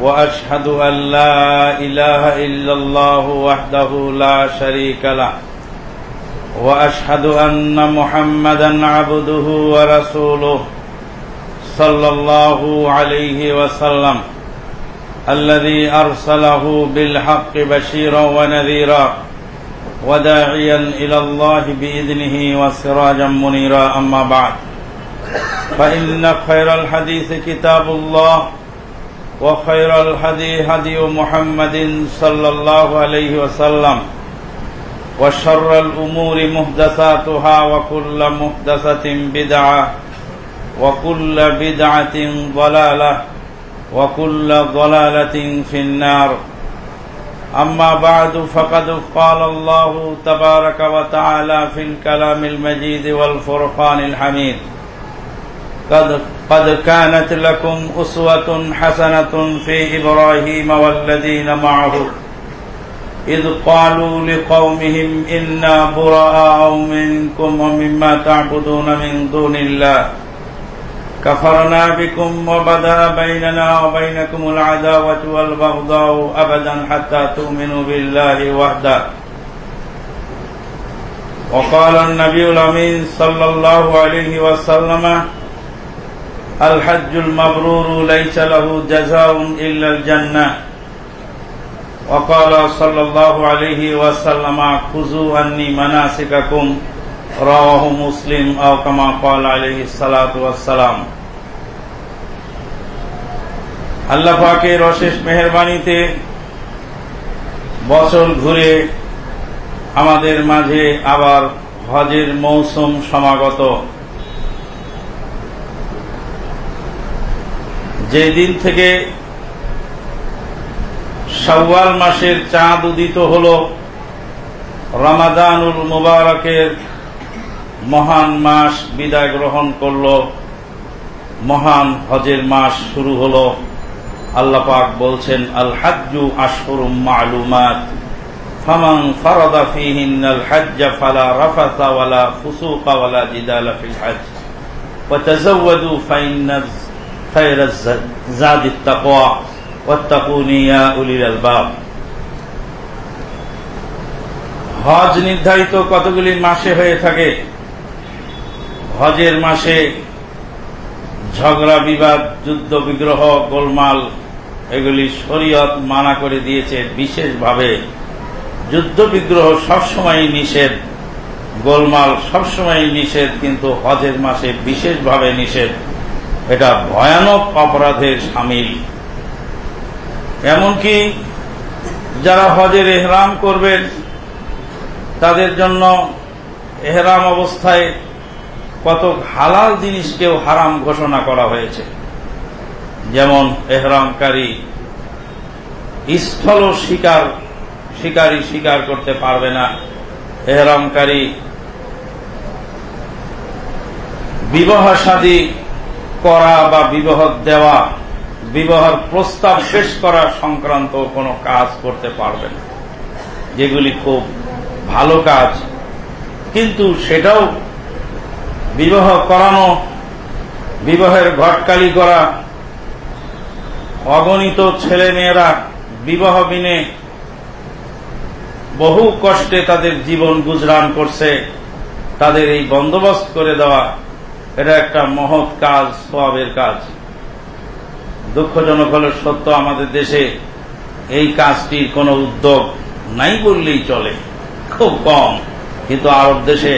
واشهد ان لا اله الا الله وحده لا شريك له. واشهد ان محمدا عبده ورسوله صلى الله عليه وسلم الذي ارسله بالحق بشيرا ونذيرا وداعيا الى الله باذنه وسراجا منيرا. اما بعد فان خير الحديث كتاب الله وخير الهدي هدي محمد صلى الله عليه وسلم وشر الأمور محدثاتها وكل محدثة بدعة وكل بدعة ضلالة وكل ضلالة في النار. أما بعد فقد قال الله تبارك وتعالى في الكلام المجيد والفرقان الحميد. قد قد كانت لكم أسوة حسنة في إبراهيم والذين معه. إذ قالوا لقومهم إنا براء منكم ومما تعبدون من دون الله. كفرنا بكم وبدا بيننا وبينكم العداوة والبغضاء أبدا حتى تؤمنوا بالله وحده. وقال النبي الأمين صلى الله عليه وسلم الحج المبرور ليس له جزاء إلا الجنة وقال صلى الله عليه وسلم خذوا عني مناسككم رواه مسلم أو كما قال عليه الصلاة والسلام আল্লাহ পাকের অশেষ মেহরবানিতে বছর ঘুরে আমাদের মাঝে আবার হজের মৌসুম সমাগত যে দিন থেকে শাওয়াল মাসের চাঁদ উদিত হল, রমাদানুল মুবারকের মহান মাস বিদায় গ্রহণ করল, মহান হজের মাস শুরু হল। আল্লাহ পাক বলছেন আল হাজ্জু আশহুরুম মালুমাত, ফামান ফারাদা হাজ্জ ফালা রাফাসা ওয়ালা ফুসুকা ওয়ালা জিদালা ফিল হজ্জ। ওয়া তাযাওয়াদু خير زاد التقوى واتقوني يا أولي الألباب হজ নির্ধারিত কতগুলি মাসে হয়ে থাকে হজের মাসে ঝগড়া বিবাদ যুদ্ধ বিগ্রহ গোলমাল এগুলি শরীয়ত মানা করে দিয়েছে বিশেষভাবে যুদ্ধ বিগ্রহ সবসময় নিষেধ গোলমাল সবসময় নিষেধ কিন্তু হজের মাসে বিশেষভাবে নিষেধ এটা ভয়ানক অপরাধের সামিল। এমনকি যারা হজের এহরাম করবেন, তাদের জন্য এহরাম অবস্থায় কত হালাল জিনিসকেও হারাম ঘোষণা করা হয়েছে। যেমন এহরামকারী স্থল শিকার, শিকারী শিকার করতে পারবে না। এহরামকারী বিবাহ সাদী করা বা বিবাহ দেওয়া, বিবাহের প্রস্তাব শেষ করা সংক্রান্ত কোনো কাজ করতে পারবে না। যেগুলি খুব ভালো কাজ, কিন্তু সেটাও বিবাহ করানো, বিবাহের ঘটকালি করা, অগণিত ছেলে মেয়েরা বিবাহ বিনে বহু কষ্টে তাদের জীবন গুজরান করছে, তাদের এই বন্দোবস্ত করে দেওয়া এটা একটা মহৎ কাজ সবের কাজ। দুঃখজনক হলে সত্য, আমাদের দেশে এই কাজটির কোন উদ্যোগ নাই বললেই চলে, খুব কম। কিন্তু আরব দেশে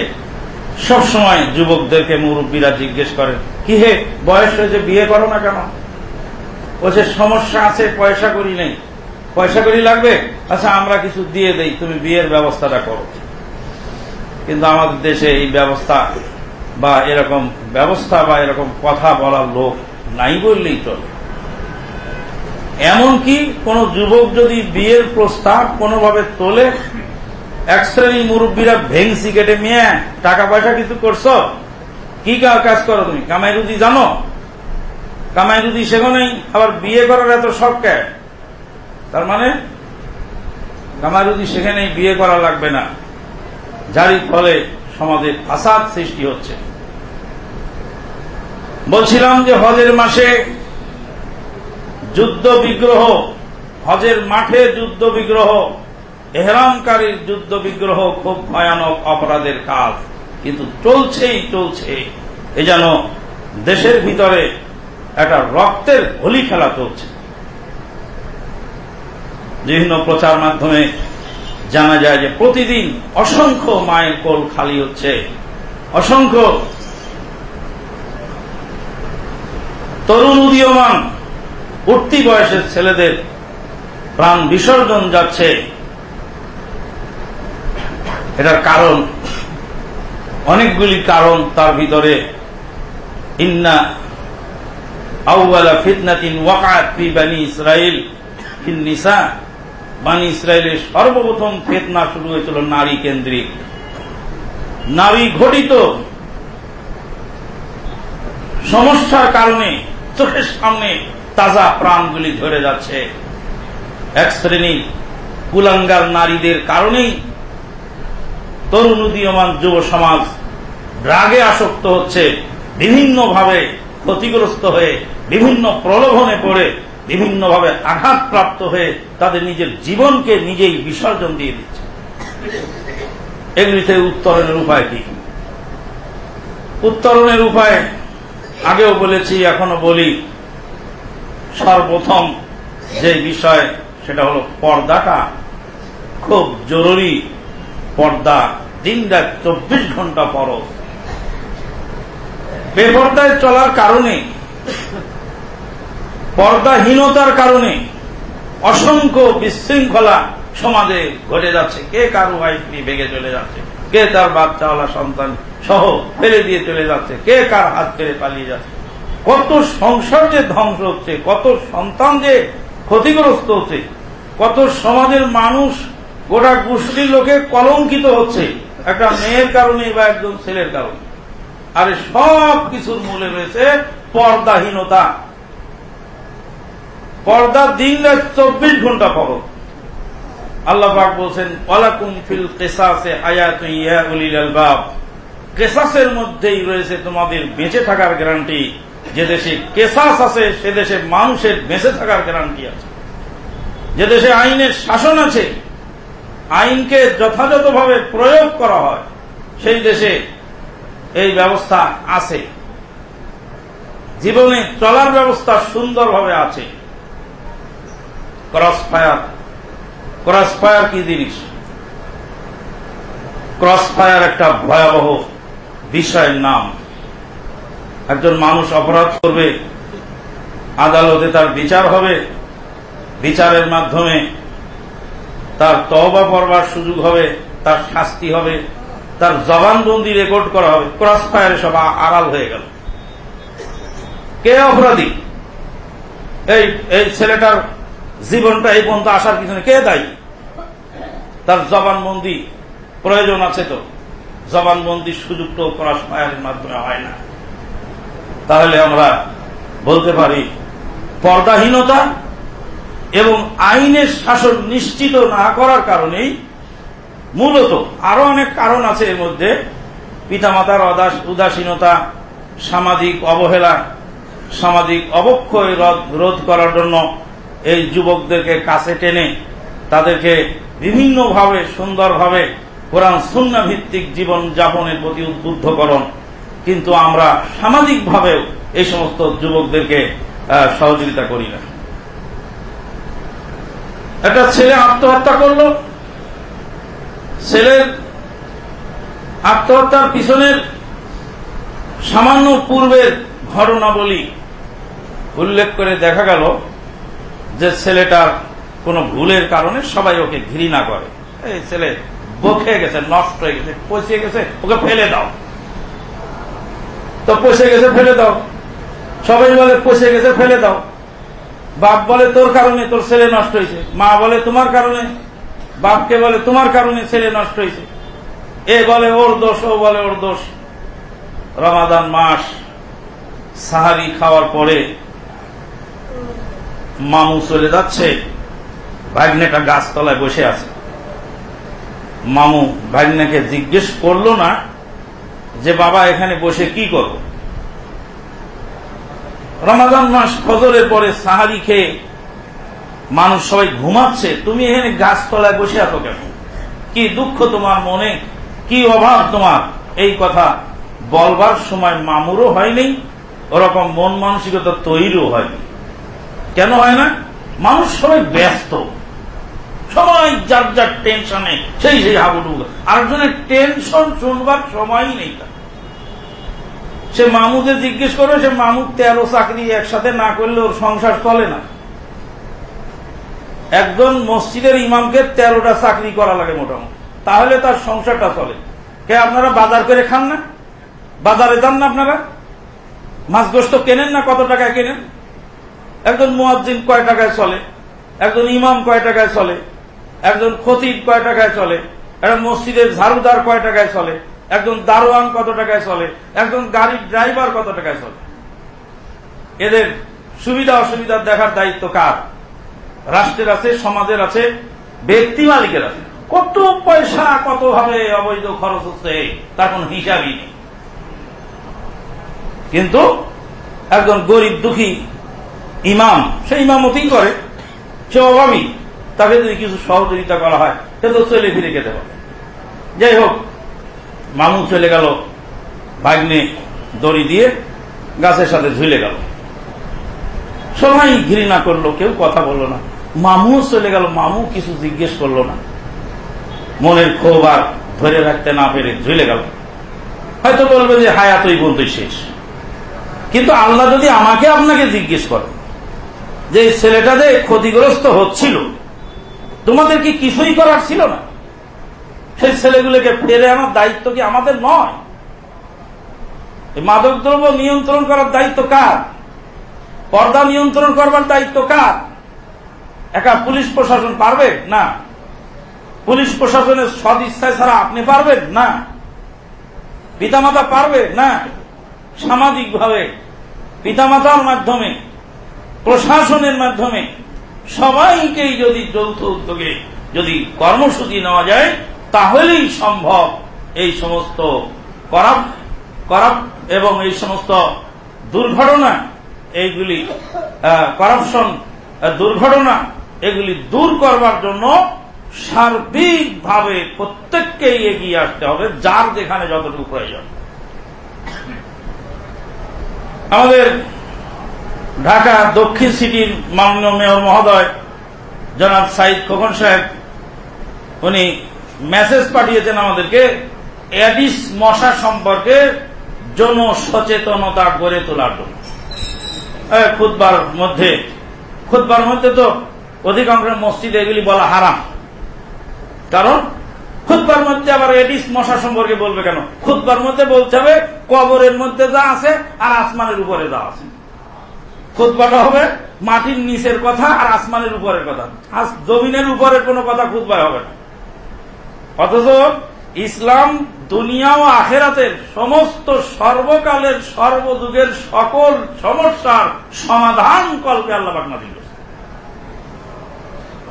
সবসময় যুবকদেরকে মুরব্বীরা জিজ্ঞেস করেন কি হে, বয়স হয়েছে, বিয়ে করো না কেন? যে সমস্যা আছে, পয়সা করি নেই। পয়সা করি লাগবে? আচ্ছা আমরা কিছু দিয়ে দেই, তুমি বিয়ের ব্যবস্থাটা করো। কিন্তু আমাদের দেশে এই ব্যবস্থা বা এরকম ব্যবস্থা বা এরকম কথা বলার লোক নাই বললেই চলে। এমনকি কোন যুবক যদি বিয়ের প্রস্তাব কোনোভাবে তোলে, এক শ্রেণির মুরব্বীরা ভেংসি কেটে মেয়ে টাকা পয়সা কিছু করছ? কি কাজ করো তুমি? কামাই রুদি জানো? কামাই রুদি সেখানেই আবার বিয়ে করার এত শখ কে? তার মানে কামাই রুদি সেখানেই বিয়ে করা লাগবে না। যারই ফলে সমাজে ফাসাদ সৃষ্টি হচ্ছে। বলছিলাম যে হজের মাসে যুদ্ধ বিগ্রহ, হজের মাঠে যুদ্ধ বিগ্রহ, এহরামকারীর যুদ্ধ বিগ্রহ খুব ভয়ানক অপরাধের কাজ। কিন্তু চলছেই চলছে। এ যেন দেশের ভিতরে একটা রক্তের হোলি খেলা চলছে। বিভিন্ন প্রচার মাধ্যমে জানা যায় যে প্রতিদিন অসংখ্য মায়ের কোল খালি হচ্ছে। অসংখ্য। তরুণ উদীয়মান, উঠতি বয়সের ছেলেদের প্রাণ বিসর্জন যাচ্ছে। এটার কারণ, অনেকগুলি কারণ তার ভিতরে। ইন্না আউ্বালা ফিতনাতিন ওয়াকাত ফি বানি বানি ইসরায়েলের সর্বপ্রথম ফেতনা শুরু হয়েছিল নারী কেন্দ্রিক। নারী ঘটিত সমস্যার কারণে চোখের সামনে তাজা প্রাণগুলি ধরে যাচ্ছে। এক শ্রেণি কুলাঙ্গার নারীদের কারণেই তরুণ উদীয়মান যুব সমাজ রাগে আসক্ত হচ্ছে, বিভিন্নভাবে ক্ষতিগ্রস্ত হয়ে, বিভিন্ন প্রলোভনে পড়ে বিভিন্নভাবে আঘাতপ্রাপ্ত হয়ে তাদের নিজের জীবনকে নিজেই বিসর্জন দিয়ে দিচ্ছে। এগুলিতে উত্তরণের উপায় কি? উত্তরণের উপায় আগেও বলেছি, এখনও বলি। সর্বপ্রথম যে বিষয়, সেটা হলো পর্দাটা। খুব জরুরি পর্দা দিন রাত চব্বিশ ঘণ্টা পর বেপর্দায় চলার কারণে পর্দাহীনতার কারণে অসংখ্য বিশৃঙ্খলা সমাজে ঘটে যাচ্ছে। কে কারও ভাইটি ভেঙে চলে যাচ্ছে? কে তার বাচ্চাওয়ালা সন্তান সহ ফেলে দিয়ে চলে যাচ্ছে? কে কার হাত ফেলে পালিয়ে যাচ্ছে? কত সংসার যে ধ্বংস হচ্ছে, কত সন্তান যে ক্ষতিগ্রস্ত হচ্ছে, কত সমাজের মানুষ গোটা গোষ্ঠীর লোকে কলঙ্কিত হচ্ছে, একটা মেয়ের কারণে বা একজন ছেলের কারণে। আর সব কিছুর মূলে রয়েছে পর্দাহীনতা। পর্দা দিন রাত চব্বিশ ঘণ্টা পর আল্লাহ পাক বলছেন, ওয়ালাকুম ফিল কেসাসে আয়াত ইয়া উলিল আলবাব কেসাসের মধ্যেই রয়েছে তোমাদের বেঁচে থাকার গ্যারান্টি। যে দেশে কেসাস আছে, সে দেশে মানুষের বেঁচে থাকার গ্যারান্টি আছে। যে দেশে আইনের শাসন আছে, আইনকে যথাযথভাবে প্রয়োগ করা হয়, সেই দেশে এই ব্যবস্থা আছে। জীবনে চলার ব্যবস্থা সুন্দরভাবে আছে। ক্রস ফায়ার ক্রস ফায়ার কি জিনিস? ক্রস ফায়ার একটা ভয়াবহ বিষয়ের নাম। একজন মানুষ অপরাধ করবে, আদালতে তার বিচার হবে, বিচারের মাধ্যমে তার তহবা পড়বার সুযোগ হবে, তার শাস্তি হবে, তার জবানবন্দি রেকর্ড করা হবে। ক্রস ফায়ারে সব আড়াল হয়ে গেল। কে অপরাধী? এই এই ছেলেটার জীবনটা এই পর্যন্ত আসার পিছনে কে দায়ী? তার জবানবন্দি প্রয়োজন আছে তো? জবানবন্দির সুযোগ তো ক্রস ফায়ারের মাধ্যমে হয় না। তাহলে আমরা বলতে পারি, পর্দাহীনতা এবং আইনের শাসন নিশ্চিত না করার কারণেই মূলত আরও অনেক কারণ আছে এর মধ্যে। পিতামাতার উদাসীনতা, সামাজিক অবহেলা, সামাজিক অবক্ষয় রোধ করার জন্য এই যুবকদেরকে কাছে টেনে তাদেরকে বিভিন্নভাবে, সুন্দরভাবে কোরআন সুন্না ভিত্তিক জীবন যাপনের প্রতি উদ্বুদ্ধকরণ। কিন্তু আমরা সামাজিকভাবেও এই সমস্ত যুবকদেরকে সহযোগিতা করি না। একটা ছেলে আত্মহত্যা করল। ছেলের আত্মহত্যার পিছনের সামান্য পূর্বের ঘটনাবলী উল্লেখ করে দেখা গেল যে ছেলেটার কোন ভুলের কারণে সবাই ওকে ঘৃণা করে। এই ছেলে বকে গেছে, নষ্ট হয়ে গেছে পচে গেছে, ওকে ফেলে দাও। তো পচে গেছে, ফেলে দাও। সবাই বলে পচে গেছে, ফেলে দাও। বাপ বলে, তোর কারণে তোর ছেলে নষ্ট হয়েছে। মা বলে, তোমার কারণে? বাপকে বলে, তোমার কারণে ছেলে নষ্ট হয়েছে। এ বলে, ওর দোষ, ও বলে, ওর দোষ। রমাদান মাস সাহারি খাওয়ার পরে মামু চলে যাচ্ছে, ভাগ্নেটা গাছতলায় বসে আছে। মামু ভাগ্নেকে জিজ্ঞেস করল না যে, বাবা, এখানে বসে কি করব? রমাদান মাস ফজরের পরে সাহারি খেয়ে মানুষ সবাই ঘুমাচ্ছে, তুমি এখানে গাছতলায় বসে আছো কেন? কি দুঃখ তোমার মনে? কি অভাব তোমার? এই কথা বলবার সময় মামুরও হয়নি, ওরকম মন মানসিকতা তৈরিও হয়নি। কেন হয় না? মানুষ সবাই ব্যস্ত। সবাই যার যার টেনশনে সেই সেই হাবুডুবু। আরেকজনের টেনশন শুনবার সময়ই নেই তার। সে মামুদে জিজ্ঞেস করে, সে মামুদ তেরো চাকরি একসাথে না করলে ওর সংসার চলে না। একজন মসজিদের ইমামকে তেরোটা চাকরি করা লাগে মোটামুটি। তাহলে তার সংসারটা চলে। কে, আপনারা বাজার করে খান না? বাজারে যান না আপনারা? মাছ গোস্ত কেনেন না? কত টাকা কেনেন? একজন মুয়াজ্জিন কয় টাকায় চলে? একজন ইমাম কয় টাকায় চলে? একজন খতিব কয় টাকায় চলে? একজন মসজিদের ঝাড়ুদার কয় টাকায় চলে? একজন দারোয়ান কত টাকায় চলে? একজন গাড়ির ড্রাইভার কত টাকায় চলে? এদের সুবিধা অসুবিধা দেখার দায়িত্ব কার? রাষ্ট্রের আছে, সমাজের আছে, ব্যক্তি মালিকের আছে। কত পয়সা কত ভাবে অবৈধ খরচ হচ্ছে, তার কোন হিসাবই নেই। কিন্তু একজন গরিব দুঃখী ইমাম, সে ইমামতেই করে, সে অভাবী, তাকে যদি কিছু সহযোগিতা করা হয়, সে তো চলে ফিরে খেতে পারে। যাই হোক মামু চলে গেল, ভাগ্নে দড়ি দিয়ে গাছের সাথে ঝুলে গেল। সবাই ঘৃণা করল, কেউ কথা বলল না। মামু চলে গেল মামু কিছু জিজ্ঞেস করল না। মনের ক্ষোভ আর ধরে রাখতে না পেরে ঝুলে গেল। হয়তো বলবে যে হায়াত ওই বলতে শেষ। কিন্তু আল্লাহ যদি আমাকে আপনাকে জিজ্ঞেস করে যে ছেলেটা যে ক্ষতিগ্রস্ত হচ্ছিল, তোমাদের কি কিছুই করার ছিল না? সেই ছেলেগুলোকে ফেরে আনার দায়িত্ব কি আমাদের নয়? মাদক দ্রব্য নিয়ন্ত্রণ করার দায়িত্ব কার? পর্দা নিয়ন্ত্রণ করবার দায়িত্ব কার? একা পুলিশ প্রশাসন পারবে? না। পুলিশ প্রশাসনের সদ ইচ্ছায় ছাড়া আপনি পারবেন? না। পিতামাতা পারবে? না। সামাজিক ভাবে পিতামাতার মাধ্যমে প্রশাসনের মাধ্যমে সবাইকেই যদি যৌথ উদ্যোগে যদি কর্মসূচি নেওয়া যায়, তাহলেই সম্ভব এই সমস্ত করাপ এবং এই সমস্ত দুর্ঘটনা, এইগুলি করাপশন দুর্ঘটনা, এগুলি দূর করবার জন্য সার্বিকভাবে প্রত্যেককেই এগিয়ে আসতে হবে, যার যেখানে যতটুকু প্রয়োজন। আমাদের ঢাকা দক্ষিণ সিটির মাননীয় মেয়র মহোদয়, জনাব সাইদ খোকন সাহেব, উনি মেসেজ পাঠিয়েছেন আমাদেরকে অ্যাডিস মশা সম্পর্কে জনসচেতনতা গড়ে তোলার জন্য। খুদবার মধ্যে খুদবার মধ্যে তো অধিকাংশ মসজিদে এগুলি বলা হারাম। কারণ খুদবার মধ্যে আবার এডিস মশা সম্পর্কে বলবে কেন? খুদবার মধ্যে বলতে হবে, কবরের মধ্যে যা আছে আর আসমানের উপরে যা আছে। খুদবাটা হবে, মাটির নিচের কথা আর আসমানের উপরের কথা। আজ জমিনের উপরের কোনো কথা খুদবায় হবে না। অথচ ইসলাম দুনিয়া ও আখেরাতের সমস্ত সর্বকালের, সর্বযুগের সকল সমস্যার সমাধান কল্পে আল্লাহ নাজিল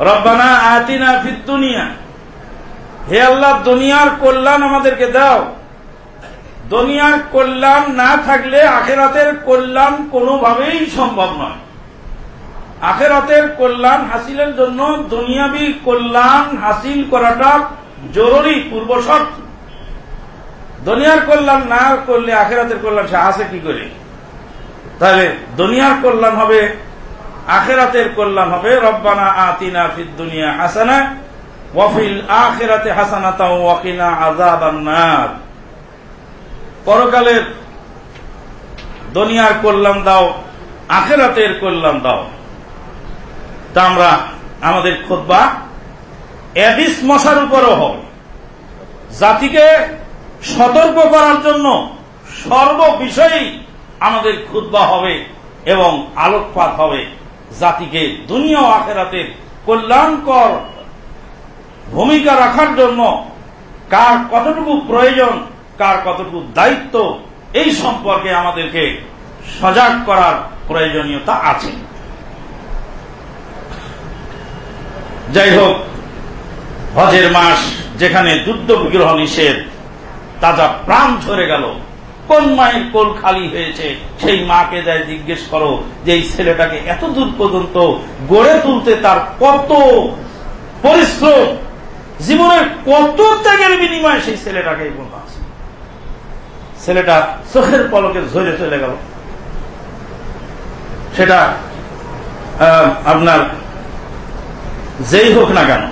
রব্বানা আতিনা ফিদ দুনিয়া। হে আল্লাহ, দুনিয়ার কল্যাণ আমাদেরকে দাও। দুনিয়ার কল্যাণ না থাকলে আখেরাতের কল্যাণ কোনোভাবেই সম্ভব নয়। আখেরাতের কল্যাণ হাসিলের জন্য দুনিয়াবি কল্যাণ হাসিল করাটা জরুরি পূর্ব শর্ত দুনিয়ার কল্যাণ না করলে আখেরাতের কল্যাণ, সে আসে কি করে? তাহলে দুনিয়ার কল্যাণ হবে, আখেরাতের কল্যাণ হবে, রব্বানা আতিনা ফিদ দুনিয়া হাসানা ওয়াফিল আখেরাতে হাসানাতা ওয়াকিনা আজাদ নার। পরকালের দুনিয়ার কল্যাণ দাও, আখেরাতের কল্যাণ দাও। তা আমরা আমাদের খোদবা এডিস মশার উপরও হবে। জাতিকে সতর্ক করার জন্য সর্ব বিষয়েই আমাদের খুদ্া হবে এবং আলোকপাত হবে জাতিকে দুনিয়া ও আখেরাতের কল্যাণকর ভূমিকা রাখার জন্য কার কতটুকু প্রয়োজন কার কতটুকু দায়িত্ব, এই সম্পর্কে আমাদেরকে সজাগ করার প্রয়োজনীয়তা আছে। যাই হোক, হজের মাস যেখানে দুধ বিগ্রহ নিষেধ, তাজা প্রাণ ঝরে গেল। কোন মায়ের কোল খালি হয়েছে, সেই মাকে যায় জিজ্ঞেস করো যে এই ছেলেটাকে এত দূর পর্যন্ত গড়ে তুলতে তার কত পরিশ্রম, জীবনের কত ত্যাগের বিনিময়ে সেই ছেলেটাকে ছেলেটা চোখের পলকে ঝরে চলে গেল। সেটা আপনার যেই হোক না কেন,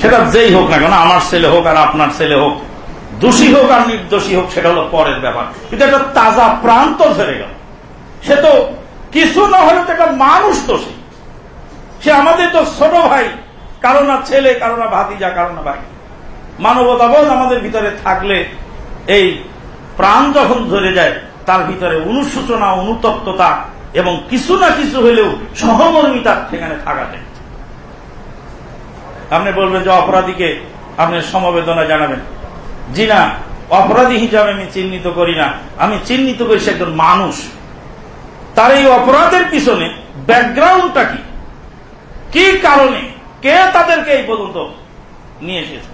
সেটা যেই হোক না কেন, আমার ছেলে হোক আর আপনার ছেলে হোক, দোষী হোক আর নির্দোষী হোক, সেটা হলো পরের ব্যাপার। কিন্তু একটা তাজা প্রান্ত ধরে গেল। সে তো কিছু না হলে তো একটা মানুষ দোষী। সে আমাদের তো ছোট ভাই, কারও না ছেলে, কারও না ভাতিজা, কারও না ভাই। মানবতাবোধ আমাদের ভিতরে থাকলে এই প্রাণ যখন ধরে যায়, তার ভিতরে অনুসূচনা, অনুতপ্ততা এবং কিছু না কিছু হলেও সহমর্মিতা সেখানে থাকা যায়। আপনি বলবেন যে অপরাধীকে আপনি সমবেদনা জানাবেন। জি না, অপরাধী হিসাবে আমি চিহ্নিত করি না। আমি চিহ্নিত করি সে একজন মানুষ। তার এই অপরাধের পিছনে ব্যাকগ্রাউন্ডটা কি? কি কারণে? কে তাদেরকে এই পর্যন্ত নিয়ে এসেছে?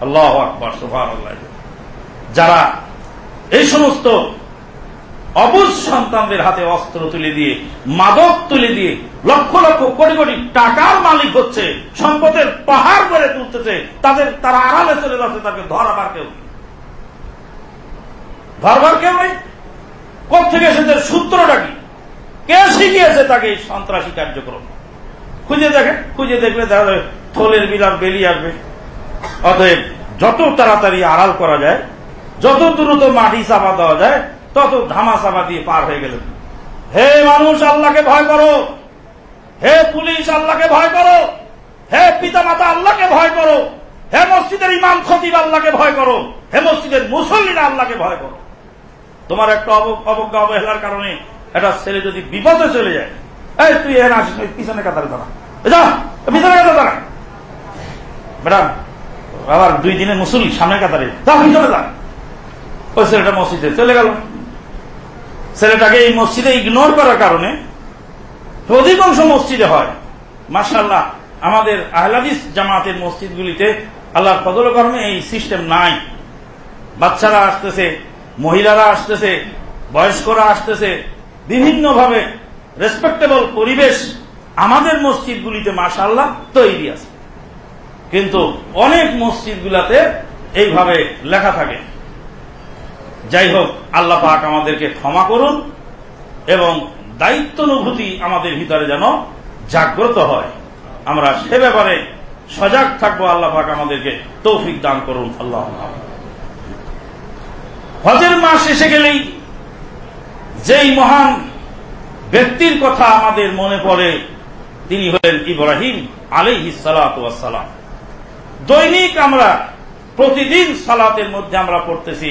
আল্লাহ আকবর সুভার যারা এই সমস্ত অবুজ সন্তানদের হাতে অস্ত্র তুলে দিয়ে, মাদক তুলে দিয়ে, লক্ষ লক্ষ কোটি কোটি টাকার মালিক হচ্ছে, সম্পদের পাহাড় করে তুলতেছে, তাদের, তারা আড়ালে চলে যাচ্ছে, তাকে ধরাবার কেউ ধরবার কেউ নেই? কোথেকে এসেছে? সূত্রটা কি? কে শিখিয়েছে তাকে এই সন্ত্রাসী কার্যক্রম? খুঁজে দেখে, খুঁজে দেখলে থলের বিলার বেরিয়ে আসবে। অতএব যত তাড়াতাড়ি আড়াল করা যায় যত দ্রুত মাটি চাপা দেওয়া যায়, তত ধামা চাপা দিয়ে পার হয়ে গেলেন হে মানুষ, আল্লাহকে ভয় করো। হে পুলিশ, আল্লাহকে ভয় করো। হে পিতা মাতা আল্লাহকে ভয় করো। হে মসজিদের ইমাম, খতিব, আল্লাহকে ভয় করো। হে মসজিদের মুসল্লিরা আল্লাহকে ভয় করো। তোমার একটা অবজ্ঞা, অবহেলার কারণে একটা ছেলে যদি বিপদে চলে যায়, এই তুই এখানে আসিস পিছনে কাতারে দাঁড়া। যা পিছনে কাতারে দাঁড়া। ম্যাডাম, আবার দুই দিনের মুসল্লি সামনে কাতারে। যা, পিছনে যা। ওই ছেলেটা মসজিদে চলে গেল। ছেলেটাকে এই মসজিদে ইগনোর করার কারণে অধিকাংশ মসজিদে হয়। মার্শাল্লাহ আমাদের আহলাদিস জামাতের মসজিদগুলিতে আল্লাহর ফজল কারণে এই সিস্টেম নাই। বাচ্চারা আসতেছে, মহিলারা আসতেছে, বয়স্করা আসতেছে, বিভিন্নভাবে রেসপেক্টেবল পরিবেশ আমাদের মসজিদগুলিতে মাসাল্লাহ তৈরি আছে। কিন্তু অনেক মসজিদগুলাতে এইভাবে লেখা থাকে। যাই হোক আল্লাহ পাক আমাদেরকে ক্ষমা করুন এবং দায়িত্বানুভূতি আমাদের ভিতরে যেন জাগ্রত হয়। আমরা সে ব্যাপারে সজাগ থাকব, আল্লাহ পাক আমাদেরকে তৌফিক দান করুন, আল্লাহ হজের মাস এসে গেলেই যেই মহান ব্যক্তির কথা আমাদের মনে পড়ে, তিনি হলেন ইব্রাহিম আলী সালাম দৈনিক আমরা প্রতিদিন সালাতের মধ্যে আমরা পড়তেছি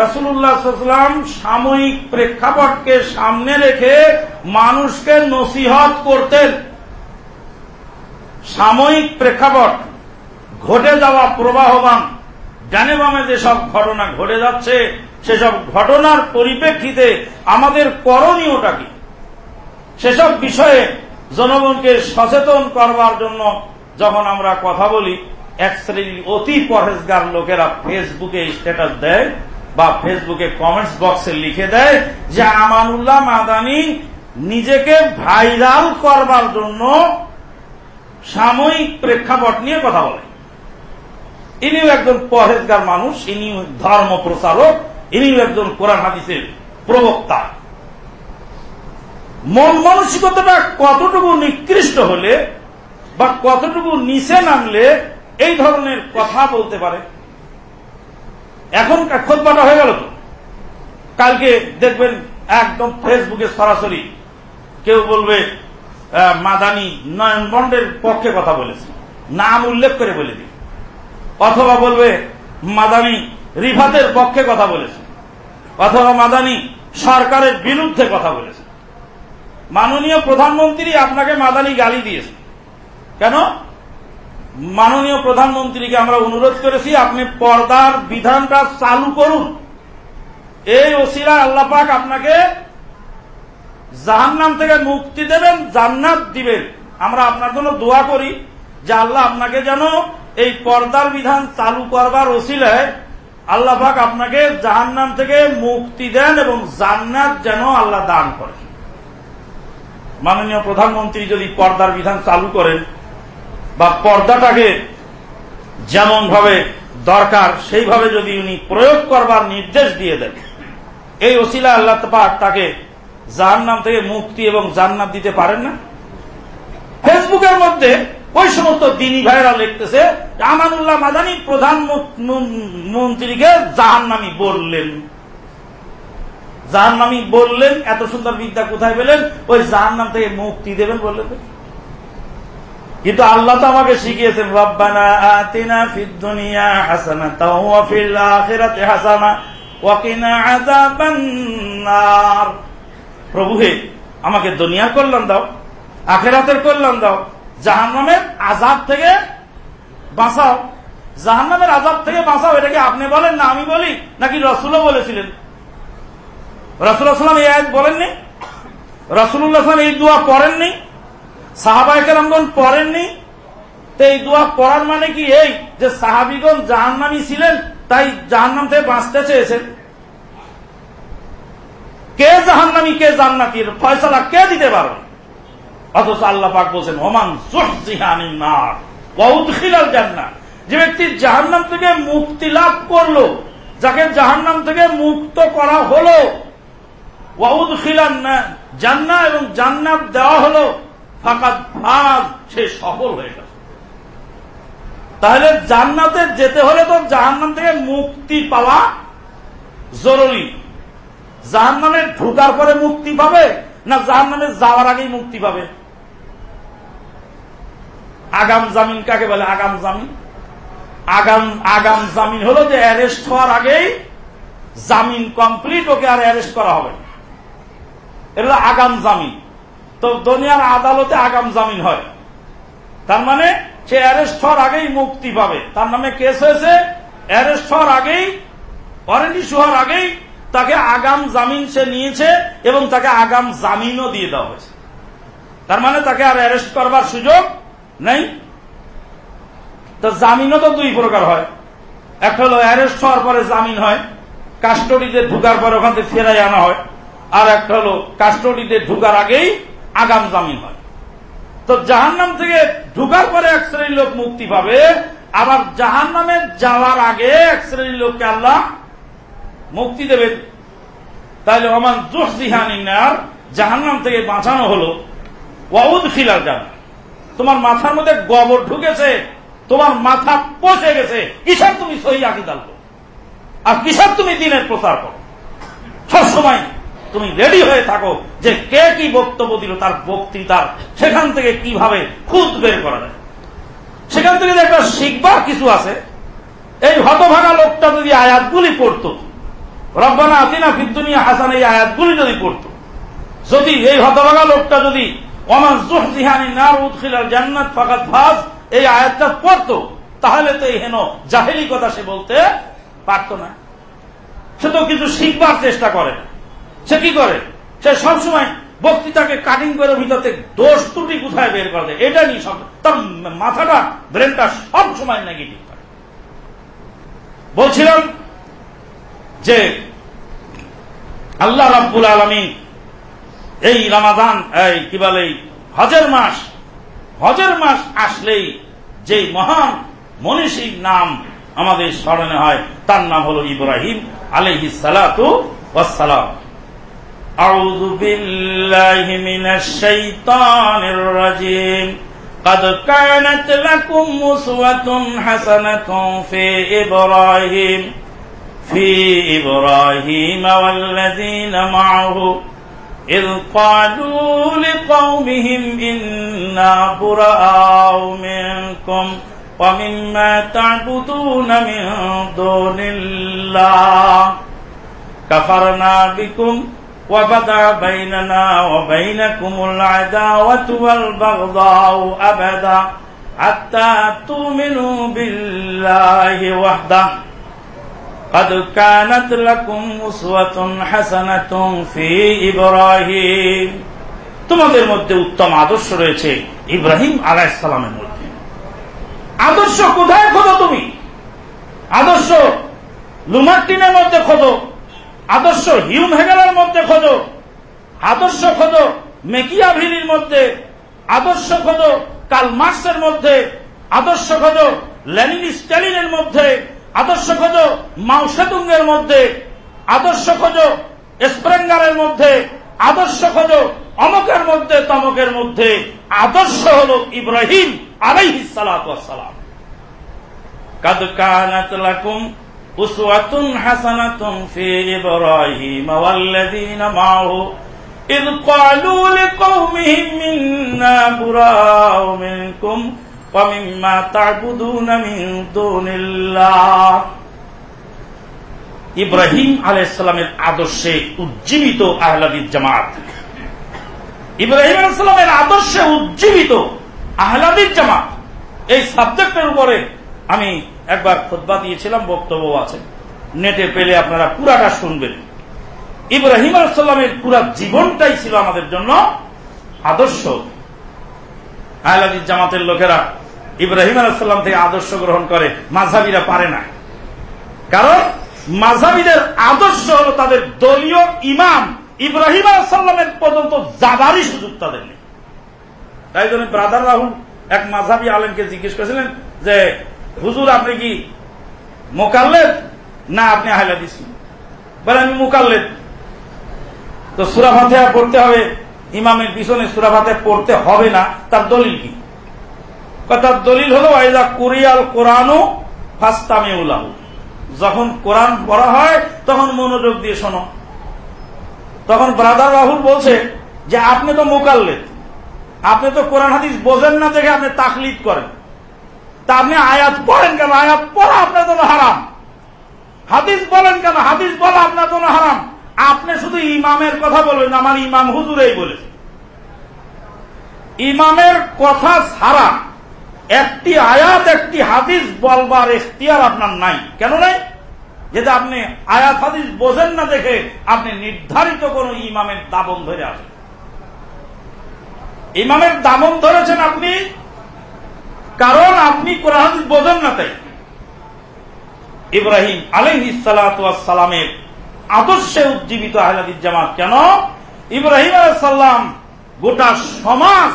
রসুল্লাহাম সাময়িক প্রেক্ষাপটকে সামনে রেখে মানুষকে নসিহত করতেন। সাময়িক প্রেক্ষাপট ঘটে যাওয়া প্রবাহমান। ডানে বামে যেসব ঘটনা ঘটে যাচ্ছে, সেসব ঘটনার পরিপ্রেক্ষিতে আমাদের করণীয়টা কি? সেসব বিষয়ে জনগণকে সচেতন করবার জন্য যখন আমরা কথা বলি, এক শ্রেণির অতি পরহেজগার লোকেরা ফেসবুকে স্ট্যাটাস দেয় বা ফেসবুকে কমেন্টস বক্সে লিখে দেয় যে আমানুল্লাহ মাদানি নিজেকে ভাইরাল করবার জন্য সাময়িক প্রেক্ষাপট নিয়ে কথা বলে। ইনিও একজন পরহেজগার মানুষ ইনি ধর্ম প্রচারক, ইনিও একজন কোরআন হাদিসের প্রবক্তা। মন মানসিকতাটা কতটুকু নিকৃষ্ট হলে বা কতটুকু নিচে নামলে এই ধরনের কথা বলতে পারে? এখনকার খোদবাটা হয়ে গেল তো। কালকে দেখবেন একদম ফেসবুকে সরাসরি কেউ বলবে মাদানি নয়ন বন্ডের পক্ষে কথা বলেছে। নাম উল্লেখ করে বলে দিই অথবা বলবে, মাদানি রিফাতের পক্ষে কথা বলেছে। অথবা মাদানি সরকারের বিরুদ্ধে কথা বলেছে। মাননীয় প্রধানমন্ত্রী আপনাকে মাদানি গালি দিয়েছে। কেন? মাননীয় প্রধানমন্ত্রীকে আমরা অনুরোধ করেছি, আপনি পর্দার বিধানটা চালু করুন। এই ওসিলা আল্লাপাক আপনাকে জাহান্নাম থেকে মুক্তি দেবেন, জান্নাত দিবেন। আমরা আপনার জন্য দোয়া করি যে আল্লাহ আপনাকে যেন এই পর্দার বিধান চালু করবার ওসিলায় আল্লাহ পাক আপনাকে জাহান্নাম থেকে মুক্তি দেন এবং জান্নাত যেন আল্লাহ দান করেন। মাননীয় প্রধানমন্ত্রী যদি পর্দার বিধান চালু করেন বা পর্দাটাকে যেমন ভাবে দরকার, সেইভাবে যদি উনি প্রয়োগ করবার নির্দেশ দিয়ে দেন, এই ওসিলা আল্লাহ পাক তাকে জাহান্নাম থেকে মুক্তি এবং জান্নাত দিতে পারেন না। ফেসবুকের মধ্যে ওই সমস্ত দিনী ভাইরা লিখতেছে, আমানুল্লাহ মাদানী প্রধানমন্ত্রীকে জাহান্নামি বললেন। জাহান্নামি বললেন, এত সুন্দর বিদ্যা কোথায় পেলেন? ওই জাহান্নাম থেকে মুক্তি দেবেন বললেন। কিন্তু আল্লাহ তো আমাকে শিখিয়েছেন, রব্বানা আতিনা ফিদ দুনিয়া হাসানাতাও ওয়া ফিল আখিরাতি হাসানা ওয়া কিনা আযাবান নার। প্রভু হে, আমাকে দুনিয়ার কল্যাণ দাও, আখেরাতের কল্যাণ দাও, জাহান্নামের আজাব থেকে বাঁচাও, জাহান্নামের আজাব থেকে বাঁচাও, এটাকে আপনি বলেন না আমি বলি, নাকি রসুলও বলেছিলেন? রসুল্লাহ সাল্লাম এই আয়াত বলেননি? রসুল্লাহ এই দোয়া পড়েননি? সাহাবাহিকের রঙ্গন পড়েননি? তো এই দোয়া পড়ার মানে কি এই, যে সাহাবিগণ জাহান্নামি ছিলেন, তাই জাহান্নাম থেকে বাঁচতে চেয়েছেন? কে জাহান্নামি, কে জান্নাতি এর ফয়সালা কে দিতে পারবে? অথচ আল্লাহ পাক বলছেন, ওমান জুহজিহানি নার যে ব্যক্তি জাহান্নাম থেকে মুক্তি লাভ করল, যাকে জাহান্নাম থেকে মুক্ত করা হলো ওয়াউদখিলান না জান্নাত এবং জান্নাত দেওয়া হলো ফাকাত ফাজ সে সফল হয়ে গেল। তাহলে জান্নাতে যেতে হলে তো জাহান্নাম থেকে মুক্তি পাওয়া জরুরি। জাহান নামে ঢুকার পরে মুক্তি পাবে না জাহান যাওয়ার আগেই মুক্তি পাবে? আগাম জামিন কাকে বলে? আগাম জামিন। আগাম আগাম জামিন হলো যে অ্যারেস্ট হওয়ার আগেই জামিন কমপ্লিট, ওকে আর অ্যারেস্ট করা হবে এটা আগাম জামিন। তো দুনিয়ার আদালতে আগাম জামিন হয়। তার মানে সে অ্যারেস্ট হওয়ার আগেই মুক্তি পাবে। তার নামে কেস হয়েছে, অ্যারেস্ট হওয়ার আগেই ওয়ারেন্ট ইস্যু হওয়ার আগেই তাকে আগাম জামিন সে নিয়েছে এবং তাকে আগাম জামিনও দিয়ে দেওয়া হয়েছে। তার মানে তাকে আর অ্যারেস্ট করবার সুযোগ নেই। তো জামিনও তো দুই প্রকার হয়। একটা হলো, অ্যারেস্ট হওয়ার পরে জামিন হয় কাস্টডিতে ঢুকার পরে ওখান থেকে ফেরাই আনা হয়। আর একটা হলো কাস্টডিতে ঢুকার আগেই আগাম জামিন হয়। তো জাহান্নাম থেকে ঢুকার পরে এক শ্রেণির লোক মুক্তি পাবে, আবার জাহান্নামে যাওয়ার আগে এক শ্রেণির লোককে আল্লাহ মুক্তি দেবেন। তাহলে অমান জোহজিহানিনার জাহান্নাম থেকে বাঁচানো হলো। ওয়াউদ খিলার জানা তোমার মাথার মধ্যে গোবর ঢুকেছে, তোমার মাথা পচে গেছে, কিসের তুমি সহি আকিদাল করো আর কিসের তুমি দিনের প্রচার করো? সবসময় তুমি রেডি হয়ে থাকো যে কে কি বক্তব্য দিল, তার বক্তৃতার সেখান থেকে কীভাবে খুদ বের করা যায়। সেখান থেকে একটা শিখবার কিছু আছে। এই হতভাগা লোকটা যদি আয়াতগুলি পড়তো, রব্বানা আতিনা ফিদ্দুনিয়া হাসান, এই আয়াতগুলি যদি পড়তো, যদি এই হতভাগা লোকটা যদি ওমান জুহজিহানি নার উৎখিলার জান্নাত এই আয়াতটা পড়তো, তাহলে তো এই হেন জাহেলি কথা সে বলতে পারত না। সে তো কিছু শিখবার চেষ্টা করে। সে কি করে? সে সবসময় বক্তৃতাকে কাটিং করে ভিতর দোষ ত্রুটি কোথায় বের করে দেয়? এটা নিয়ে সব তার মাথাটা ব্রেনটা সব সময় নেগেটিভ থাকে বলছিলাম যে আল্লাহ রাব্বুল আলমী এই রামাদান, এই কি বলে হজের মাস হজের মাস আসলেই যে মহান মনীষীর নাম আমাদের স্মরণে হয়, তার নাম হল ইব্রাহিম আলহি সালাতু ওয়াসালাম أعوذ بالله من الشيطان الرجيم. قد كانت لكم أسوة حسنة في إبراهيم. في إبراهيم والذين معه. إذ قالوا لقومهم إنا براء منكم ومما تعبدون من دون الله. كفرنا بكم وبدا بيننا وبينكم العداوة والبغضاء أبدا حتى تؤمنوا بالله وحده قد كانت لكم أسوة حسنة في إبراهيم তোমাদের মধ্যে উত্তম আদর্শ রয়েছে ইব্রাহিম আলাইসালামের মধ্যে আদর্শ কোথায় খোঁজো তুমি আদর্শ লুমার্টিনের মধ্যে খোঁজো আদর্শ হিউম হেগেলের মধ্যে খোঁজো আদর্শ খোঁজো মেকিয়াভিলির মধ্যে, আদর্শ খোঁজো কাল মার্কসের মধ্যে, আদর্শ খোঁজো লেনিন স্ট্যালিনের মধ্যে, আদর্শ খোঁজো মাউসেতুঙ্গের মধ্যে, আদর্শ খোঁজো স্প্রেঙ্গারের মধ্যে, আদর্শ খোঁজো অমকের মধ্যে, তমকের মধ্যে, আদর্শ হল ইব্রাহিম আলাইহিস সালাম। কাদ কানাত أسوة حسنة في إبراهيم والذين معه إذ قالوا لقومهم إنا براء منكم ومما تعبدون من دون الله ইব্রাহিম আলাইসালামের আদর্শে উজ্জীবিত আহলাদির জামাত ইব্রাহিম আলাইসালামের আদর্শে উজ্জীবিত আহলাদির জামাত এই সাবজেক্টের উপরে আমি একবার খোদবা দিয়েছিলাম, বক্তব্য আছে। নেটে পেলে আপনারা পুরাটা শুনবেন। ইব্রাহিম আলাইসাল্লামের পুরা জীবনটাই ছিল আমাদের জন্য আদর্শ। আহলাদির জামাতের লোকেরা ইব্রাহিম আলাইসাল্লাম থেকে আদর্শ গ্রহণ করে মাঝাবিরা পারে না। কারণ মাঝাবিদের আদর্শ হল তাদের দলীয় ইমাম। ইব্রাহিম আলাইসাল্লামের পর্যন্ত যাবারই সুযোগ তাদের নেই। তাই জন্য ব্রাদার রাহুল এক মাঝাবি আলেমকে জিজ্ঞেস করেছিলেন যে হুজুর, আপনি কি মোকাল্লেদ? না, আপনি আহলা দিচ্ছেন বলে, আমি মোকাল্লেদ। তো সুরা ফাতে পড়তে হবে। ইমামের পিছনে সুরা ফাতে পড়তে হবে না। তার দলিল কি? তার দলিল হলো আইদা কোরিয়াল কোরআনও ফাস্তামে উলাহ যখন কোরআন পড়া হয়, তখন মনোযোগ দিয়ে শোনো। তখন ব্রাদার রাহুল বলছে যে, আপনি তো মোকাল্লেদ। আপনি তো কোরআন হাদিস বোঝেন না দেখে আপনি তাকলিদ করেন। তা আপনি আয়াত পড়েন কেন? আয়াত পড়া আপনার জন্য হারাম। হাদিস বলেন কেন? হাদিস বলা আপনার জন্য হারাম। আপনি শুধু ইমামের কথা বলবেন আমার ইমাম হুজুরেই বলেছে। ইমামের কথা ছাড়া একটি আয়াত, একটি হাদিস বলবার এখতিয়ার আপনার নাই। কেন নাই? যেটা আপনি আয়াত, হাদিস বোঝেন না দেখে আপনি নির্ধারিত কোন ইমামের দাবন ধরে আসেন। ইমামের দামন ধরেছেন আপনি? কারণ আপনি কোরআন বোঝেন না তাই। ইব্রাহিম আলহ সালামের আদর্শে উজ্জীবিত আহলাদির জামাত কেন? ইব্রাহিম আলাইসাল্লাম গোটা সমাজ,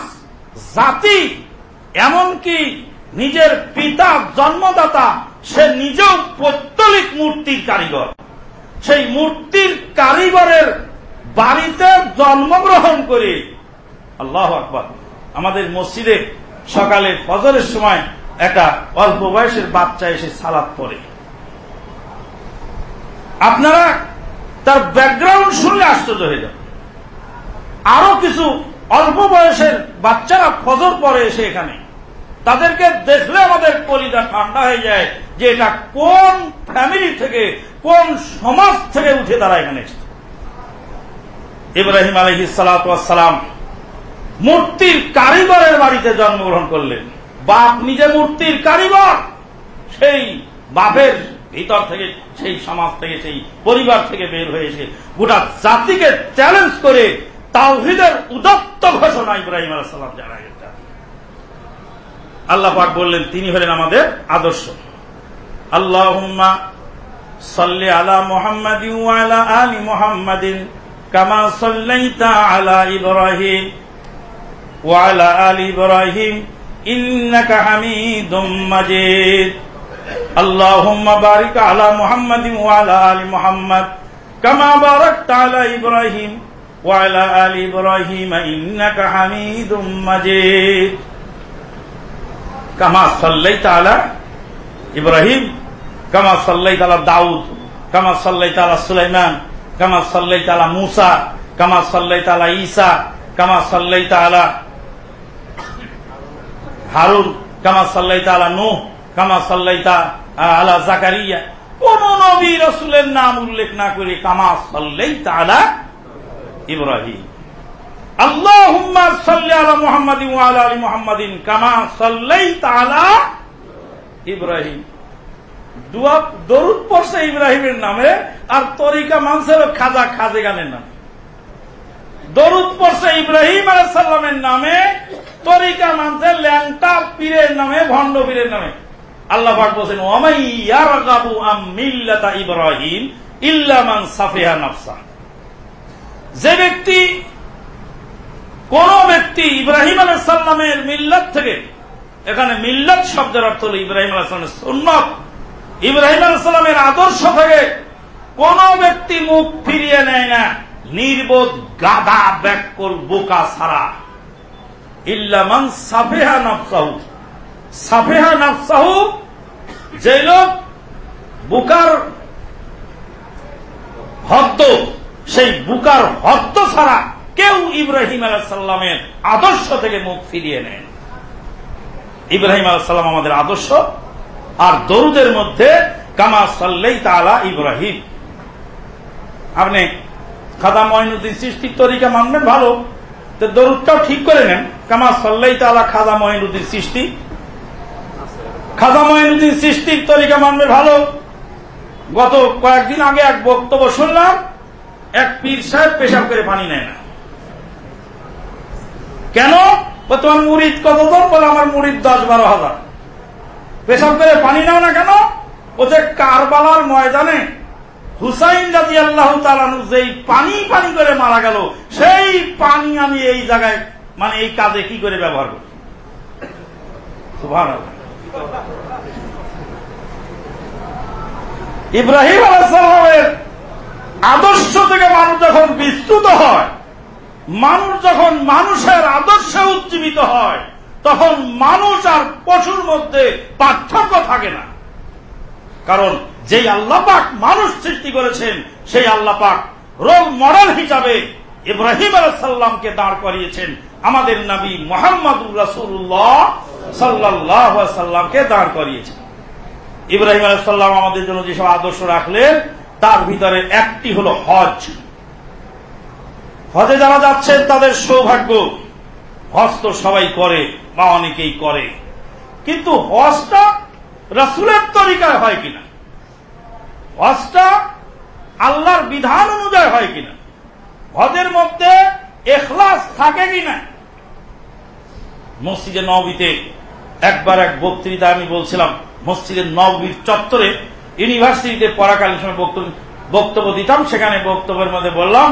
জাতি, এমনকি নিজের পিতা, জন্মদাতা, সে নিজেও পৈত্তলিক মূর্তির কারিগর। সেই মূর্তির কারিগরের বাড়িতে জন্মগ্রহণ করে আল্লাহ আকবর। আমাদের মসজিদে সকালে ফজরের সময় একটা অল্প বয়সের বাচ্চা এসে সালাদ পড়ে। আপনারা তার ব্যাকগ্রাউন্ড শুনলে আশ্চর্য হয়ে যাবে। আরও কিছু অল্প বয়সের বাচ্চারা ফজর পরে এসে এখানে। তাদেরকে দেখলে আমাদের কলিজা ঠান্ডা হয়ে যায় যে এটা কোন ফ্যামিলি থেকে, কোন সমাজ থেকে উঠে তারা এখানে এসেছে। ইব্রাহিম আলহ সালাম মূর্তির কারিগরের বাড়িতে জন্মগ্রহণ করলেন। বাপ নিজে মূর্তির কারিগর। সেই বাপের ভিতর থেকে, সেই সমাজ থেকে, সেই পরিবার থেকে বের হয়ে এসে গোটা জাতিকে চ্যালেঞ্জ করে তাওহিদের উদত্ত ঘোষণা ইব্রাহিম আলাহাম জানা গেছে আল্লাহ পাক বললেন, তিনি হলেন আমাদের আদর্শ। আল্লাহ সাল্লি আলা মোহাম্মদ আলা আলী মোহাম্মদিন কামা সাল্লাইতা আলা ইব্রাহিম। وعلى آل إبراهيم إنك حميد مجيد اللهم بارك على محمد وعلى آل محمد كما باركت على إبراهيم وعلى آل إبراهيم إنك حميد مجيد كما صليت على إبراهيم كما صليت على داود كما صليت على سليمان كما صليت على موسى كما صليت على عيسى كما صليت على হারুন, কামা সাল্লাই তালা নূহ, কামা সাল্লাই আলা জাকারিয়া কোন নবী রসুলের নাম উল্লেখ না করে কামা সাল্লাই তালা ইব্রাহিম। আল্লাহুম্মা সাল্লি আলা ওয়া আলা আলি মুহাম্মাদিন কামা সাল্লাইতা আলা ইব্রাহিম। দুয়া, দরুদ পড়ছে ইব্রাহিমের নামে, আর তরিকা মানছে খাজা খাজে গানের নামে। দরুদ পড়ছে ইব্রাহিম আলাইহিস সালামের নামে তরিকা মানছে ল্যাংটা পীরের নামে, ভণ্ড পীরের নামে। আল্লাহ মিল্লাতা ইব্রাহিম ইল্লা সাফিহা নাফসা। যে ব্যক্তি, কোন ব্যক্তি ইব্রাহিম আলাহ সাল্লামের মিল্লাত থেকে, এখানে মিল্লাত শব্দের অর্থ হল ইব্রাহিম আলাহ সাল্লামের সুন্নত। ইব্রাহিম আলাহ সাল্লামের আদর্শ থেকে কোন ব্যক্তি মুখ ফিরিয়ে নেয় না। নির্বোধ গাদা ব্যাকল, বোকা ছাড়া। ইল্লামান সাফেহা নফসাহু। সাফেহা নফসাহু যে লোক বুকার হদ্দ সেই বুকার হদ্দ ছাড়া কেউ ইব্রাহিম আলাহাল্লামের আদর্শ থেকে মুখ ফিরিয়ে নেন ইব্রাহিম আলাহাল্লাম আমাদের আদর্শ, আর দরুদের মধ্যে কামা সাল্লাই তালা ইব্রাহিম। আপনি খাদা মহিনুদ্দিন সৃষ্টির তরিকা মানবেন ভালো। তো দরুদটাও ঠিক করে নেন। কামা সাল্লাই তালা খাদা মহিনুদ্দিন সৃষ্টি। খাদা মহিনুদ্দিন সৃষ্টির তরিকা মানবে ভালো। গত কয়েকদিন আগে এক বক্তব্য শুনলাম, এক পীর সাহেব পেশাব করে পানি নেয় না। কেন? তোমার মুড়িদ কতজন? বলে আমার মুড়িদ দশ বারো হাজার। পেশাব করে পানি নাও না কেন? ও যে কারবালার ময়দানে হুসাইন রাজি আল্লাহ তালানু যেই পানি পানি করে মারা গেল, সেই পানি আমি এই জায়গায় মানে এই কাজে কি করে ব্যবহার করি ইব্রাহিম আলাহামের আদর্শ থেকে মানুষ যখন বিস্তৃত হয়, মানুষ যখন মানুষের আদর্শে উজ্জীবিত হয়, তখন মানুষ আর পশুর মধ্যে পার্থক্য থাকে না। কারণ যেই আল্লাপাক মানুষ সৃষ্টি করেছেন, সেই আল্লাপাক রোল মডেল হিসাবে ইব্রাহিম আলাইসাল্লামকে দাঁড় করিয়েছেন। আমাদের নবী মোহাম্মদুর রাসুল্লাহ সাল্লাহ সাল্লামকে দাঁড় করিয়েছেন। ইব্রাহিম আলাইসাল্লাম আমাদের জন্য যেসব আদর্শ রাখলেন, তার ভিতরে একটি হল হজ। হজে যারা যাচ্ছেন, তাদের সৌভাগ্য হজ তো সবাই করে বা অনেকেই করে। কিন্তু হজটা রসুলের তরিকায় হয় কিনা? হজটা আল্লাহর বিধান অনুযায়ী হয় কিনা? হজের মধ্যে এখলাস থাকে কিনা? মসজিদে নবীতে একবার এক বক্তৃতা আমি বলছিলাম মসজিদের নবীর চত্বরে ইউনিভার্সিটিতে পড়াকালীন সময় বক্তব্য দিতাম, সেখানে বক্তব্যের মধ্যে বললাম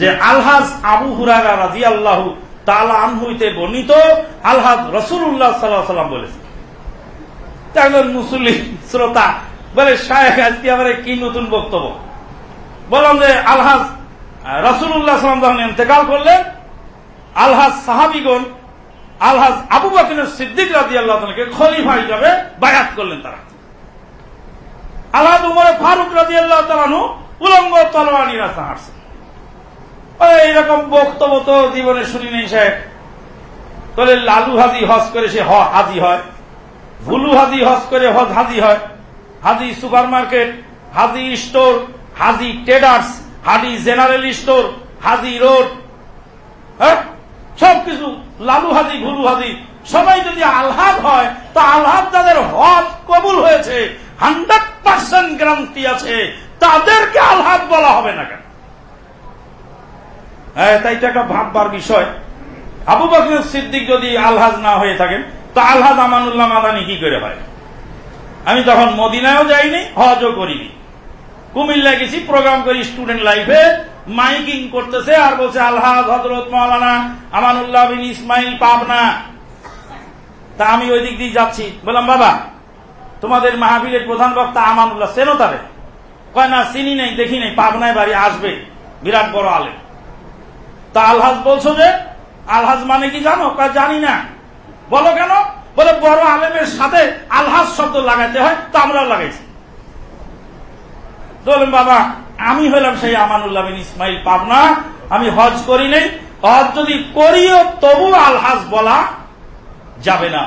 যে আলহাজ আবু হুরারা রাজি আল্লাহ তালা আনহুইতে বর্ণিত আলহাজ রসুল্লাহ সাল্লাহ সাল্লাম বলেছেন একজন মুসলিম শ্রোতা বলে শাহেখ আজকে আবার কি নতুন বক্তব্য? বললাম যে, আলহাজ রসুল্লাহ সাল্লাম যখন ইন্তেকাল করলেন। আলহাজ সাহাবিগণ, আলহাজ আবু বাকিন সিদ্দিক রাজি আল্লাহ তালাকে খলিফা হিসাবে বায়াত করলেন তারা। আলহাজ উমরে ফারুক রাজি আল্লাহ তালানু উলঙ্গ তলোয়ারি রাস্তা হাঁটছেন এইরকম বক্তব্য তো জীবনে শুনি নেই সাহেব তাহলে লালু হাজি হজ করে সে হাজি হয়, ভুলু হাজি হজ করে হজ হাজি হয়। Haji super market Haji store, Haji traders, Haji general store, Haji road হ্যাঁ? সবকিছু লালু হাজি ভুলু হাজি, সবাই যদি আলহাদ হয়, তো আলহাদ যাদের হজ কবুল হয়েছে, হান্ড্রেড পার্সেন্ট গ্যারান্টি আছে, তাদেরকে আলহাদ বলা হবে না কেন? হ্যাঁ তাই একটা ভাববার বিষয়। আবু বকর সিদ্দিক যদি আলহাজ না হয়ে থাকেন, তো আলহাজ আমানুল্লাহ মাদানি কি করে হয়? আমি তখন মদিনায়ও যাইনি, হজও করিনি। কুমিল্লা গেছি প্রোগ্রাম করি স্টুডেন্ট লাইফে মাইকিং করতেছে আর বলছে, আলহাজ হজরত মৌলানা আমানুল্লাহ বিন ইসমাইল পাবনা। তা আমি ওই দিক দিয়ে যাচ্ছি। বললাম, বাবা, তোমাদের মাহফিলের প্রধান বক্তা আমানুল্লাহ সেনো তারে? কয়, না, চিনি নেই, দেখি নেই, পাবনায় বাড়ি আসবে। বিরাট বড় আলে তা আলহাজ বলছো যে, আলহাজ মানে কি জানো? জানি না। বলো কেন? বলে, বড় আলেমের সাথে আলহাজ শব্দ লাগাইতে হয়, তো আমরাও লাগাইছি। বললেন বাবা, আমি হলাম সেই আমানুল্লাহ বিন ইসমাইল পাবনা, আমি হজ করি নাই, হজ যদি করিও তবু আলহাজ বলা যাবে না।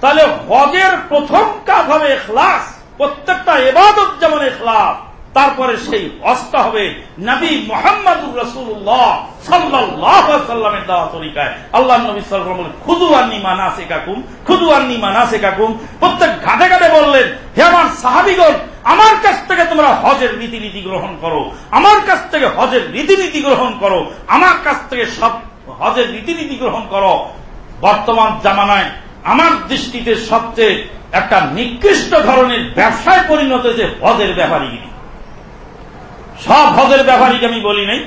তাহলে হজের প্রথম কাজ হবে এখলাস, প্রত্যেকটা এবাদত যেমন এখলাস তারপরে সেই হজটা হবে নবী মোহাম্মদুর রসুল্লাহ সাল্লাহ সাল্লামের দেওয়া তরিকায়। আল্লাহ নবী সাল্লাম খুদু আন্নি মানা শেখাকুম খুদু আন্নি মানা শেখাকুম প্রত্যেক ঘাটে ঘাটে বললেন, হে আমার সাহাবিগণ, আমার কাছ থেকে তোমরা হজের রীতিনীতি গ্রহণ করো, আমার কাছ থেকে হজের রীতিনীতি গ্রহণ করো, আমার কাছ থেকে সব হজের রীতিনীতি গ্রহণ করো। বর্তমান জামানায় আমার দৃষ্টিতে সবচেয়ে একটা নিকৃষ্ট ধরনের ব্যবসায় পরিণত হয়েছে হজের ব্যাপারীগিরি সব হজের ব্যাপারীকে আমি বলি নাই।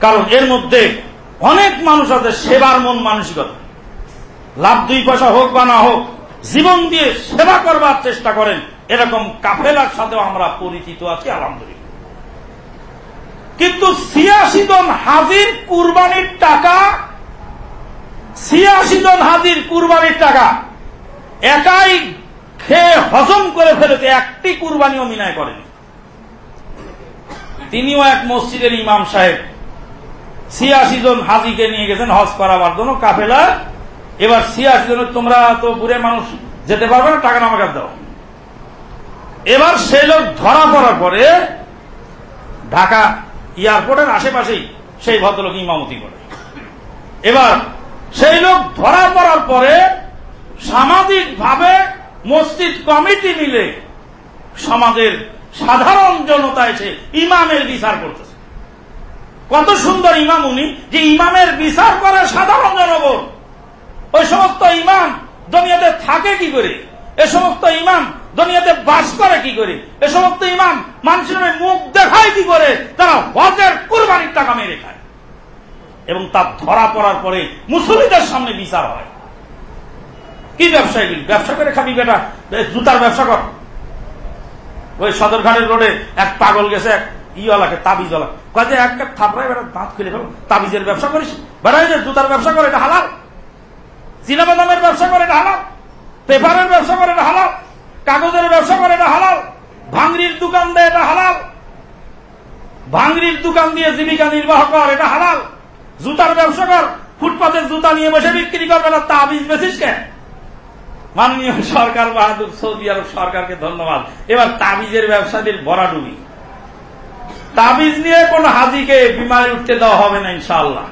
কারণ এর মধ্যে অনেক মানুষ আছে সেবার মন মানসিকতা। লাভ দুই পয়সা হোক বা না হোক, জীবন দিয়ে সেবা করবার চেষ্টা করেন, এরকম কাফেলার সাথেও আমরা পরিচিত আছি, আলহামদুলিল্লাহ। কিন্তু ছিয়াশি জন হাজির কুরবানির টাকা ছিয়াশি জন হাজির কুরবানির টাকা, একাই খেয়ে হজম করে ফেলেছে, একটি কুরবানিও মিনায় করেনি। তিনিও এক মসজিদের ইমাম সাহেব। ছিয়াশি জন হাজিকে নিয়ে গেছেন হজ করাবার জন্য, কাফেলা। এবার ছিয়াশি জন তোমরা তো বুড়ে মানুষ, যেতে পারবে না, টাকা নামাকাত দাও। এবার সেই লোক ধরা পড়ার পরে ঢাকা এয়ারপোর্টের আশেপাশেই সেই ভদ্রলোক ইমামতি করে। এবার সেই লোক ধরা পড়ার পরে সামাজিকভাবে মসজিদ কমিটি মিলে সমাজের সাধারণ জনতা এসে ইমামের বিচার করতেছে। কত সুন্দর ইমাম উনি, যে ইমামের বিচার করে সাধারণ জনগণ। ওই সমস্ত ইমাম দুনিয়াতে থাকে কি করে? এ সমস্ত ইমাম দুনিয়াতে বাস করে কি করে? এ সমস্ত ইমাম মানুষের মুখ দেখায় কি করে? তারা হজের কুরবানির টাকা মেরে খায়। এবং তা ধরা পড়ার পরে মুসলিদের সামনে বিচার হয়। কি ব্যবসায়ী? ব্যবসা করে খাবি বেটা জুতার ব্যবসা কর। ওই সদরঘাটের রোডে এক পাগল গেছে, এক ইওয়ালাকে তাবিজওয়ালা কাজে এক থাপড়ায় বেটা দাঁত খুলে ফেলো তাবিজের ব্যবসা করিস? বেড়াই যে জুতার ব্যবসা করে, এটা হালাল। চিনাবাদামের ব্যবসা করে, এটা হালাল। পেপারের ব্যবসা করে, এটা হালাল। কাগজের ব্যবসা করে, এটা হালাল। ভাঙরির দোকান দেয়, এটা হালাল। ভাঙরির দোকান দিয়ে জীবিকা নির্বাহ কর, এটা হালাল। জুতার ব্যবসা কর। ফুটপাতের জুতা নিয়ে বসে বিক্রি করবে না, তাবিজ বেছিস কেন মাননীয় সরকার বাহাদুর, সৌদি আরব সরকারকে ধন্যবাদ। এবার তাবিজের ব্যবসাদের ভরাডুবি তাবিজ নিয়ে কোন হাজিকে বিমানে উঠতে দেওয়া হবে না, ইনশাআল্লাহ।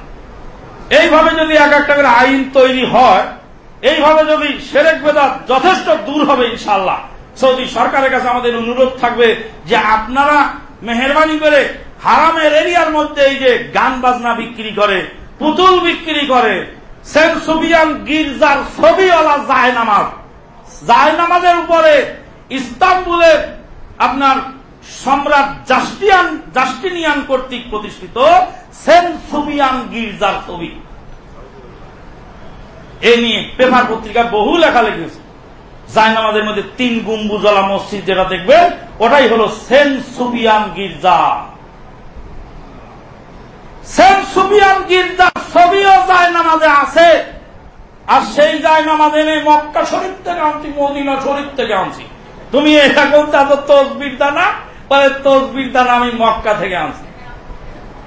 এইভাবে যদি এক একটা করে আইন তৈরি হয়, এইভাবে যদি সেরেক বেদাত যথেষ্ট দূর হবে, ইনশাআল্লাহ। সৌদি সরকারের কাছে আমাদের অনুরোধ থাকবে যে আপনারা মেহরবানি করে হারামের এরিয়ার মধ্যে এই যে গান বাজনা বিক্রি করে, পুতুল বিক্রি করে সেন্ট সুবিয়ান গির্জার ছবিওয়ালা জায় নামাজ জায় নামাজের উপরে ইস্তাম্বুলের আপনার সম্রাট জাস্টিয়ান জাস্টিনিয়ান কর্তৃক প্রতিষ্ঠিত সেন্ট সুবিয়ান গির্জার ছবি। এ নিয়ে পেপার পত্রিকায় বহু লেখা লেগেছে জায়নামাজের মধ্যে তিন গুম্বুজলা মসজিদ যেটা দেখবেন, ওটাই হল সেন্ট সুবিয়ান গির্জা। সেন্ট সুবিয়ান গির্জা ছবিও জায়নামাজে আছে, আর সেই জায়নামাজ এনে মক্কা শরীফ থেকে আনছি, মদিনা শরীফ থেকে আনছি। তুমি এটা করতে তো তসবির দানা? বলে, তসবির দানা আমি মক্কা থেকে আনছি।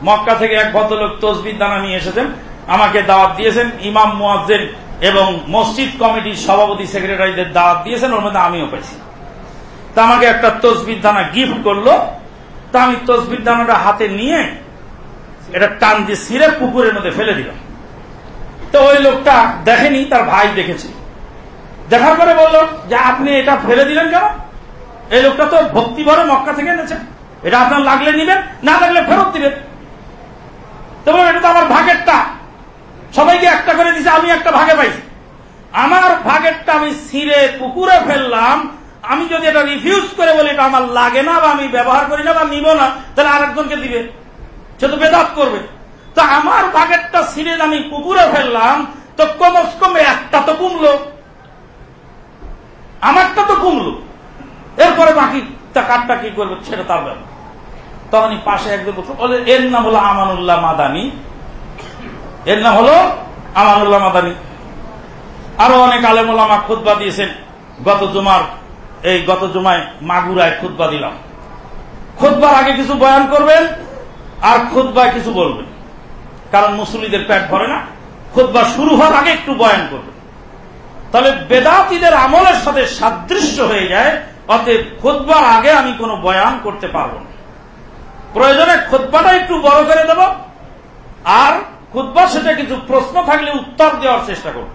মক্কা থেকে এক ভদ্রলোক তসবির দানা নিয়ে এসেছেন, আমাকে দাওয়াত দিয়েছেন, ইমাম, মুয়াজ্জেন এবং মসজিদ কমিটির সভাপতি, সেক্রেটারিদের দাওয়াত দিয়েছেন, ওর মধ্যে আমিও পাইছি তা আমাকে একটা তসবির দানা গিফট করল। তা আমি তসবির দানাটা হাতে নিয়ে এটা টান দিয়ে সিরে পুকুরের মধ্যে ফেলে দিলাম তো ওই লোকটা দেখেনি, তার ভাই দেখেছে। দেখার পরে বলল, যে আপনি এটা ফেলে দিলেন কেন? এই লোকটা তো ভক্তি ভরে মক্কা থেকে এনেছেন এটা আপনার লাগলে নিবেন, না লাগলে ফেরত দিবেন। তো এটা তো আমার ভাগেরটা। সবাইকে একটা করে দিছে, আমি একটা ভাগে পাইছি। আমার ভাগেরটা আমি ছিঁড়ে পুকুরে ফেললাম। আমি যদি এটা রিফিউজ করে বলি, এটা আমার লাগে না বা আমি ব্যবহার করি না বা নিব না, তাহলে আরেকজনকে দিবে। সে তো বেদাত করবে। তো আমার ভাগেরটা ছিঁড়ে আমি পুকুরে ফেললাম, তো কমস কমে একটা তো কমলো। আমারটা তো কমলো। এরপরে বাকি কাঠটা কি করবে সেটা তার ব্যাপার। তখন পাশে একজন বলছে এর নাম হলো আমানুল্লাহ মাদানি। এর নাম হলো আমানুল্লাহ মাদানি। আরও অনেক আলেমোলামা খুদ্া দিয়েছেন। গত জুমার, এই গত জুমায় মাগুরায় খুদ্া দিলাম। খুদ্বার আগে কিছু বয়ান করবেন? আর খুদ্বায় কিছু বলবেন কারণ মুসলিদের পেট ভরে না। খুদ্া শুরু হওয়ার আগে একটু বয়ান করবে। তাহলে বেদাতিদের আমলের সাথে সাদৃশ্য হয়ে যায়, অতএব খুদ্বার আগে আমি কোনো বয়ান করতে পারব না। প্রয়োজনে খুদ্বাটা একটু বড় করে দেব, আর খুদ্বার সেটা কিছু প্রশ্ন থাকলে উত্তর দেওয়ার চেষ্টা করব।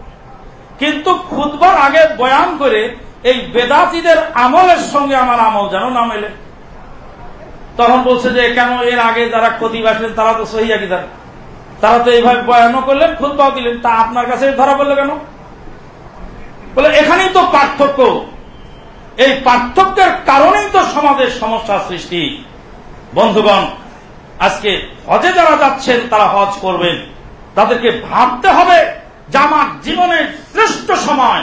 কিন্তু খুদ্বার আগে বয়ান করে এই বেদাতিদের আমলের সঙ্গে আমার আমল যেন না মেলে। তখন বলছে যে, কেন এর আগে যারা ক্ষতি বাসলেন তারা তো সহিয়া কি তারা তো এইভাবে বয়ানও করলেন খুদ্বাও দিলেন। তা আপনার কাছে ধরা পড়ল কেন? বলে, এখানেই তো পার্থক্য। এই পার্থক্যের কারণেই তো সমাজের সমস্যা সৃষ্টি। বন্ধুগণ, আজকে হজে যারা যাচ্ছেন, তারা হজ করবেন। তাদেরকে ভাবতে হবে, যে আমার জীবনের শ্রেষ্ঠ সময়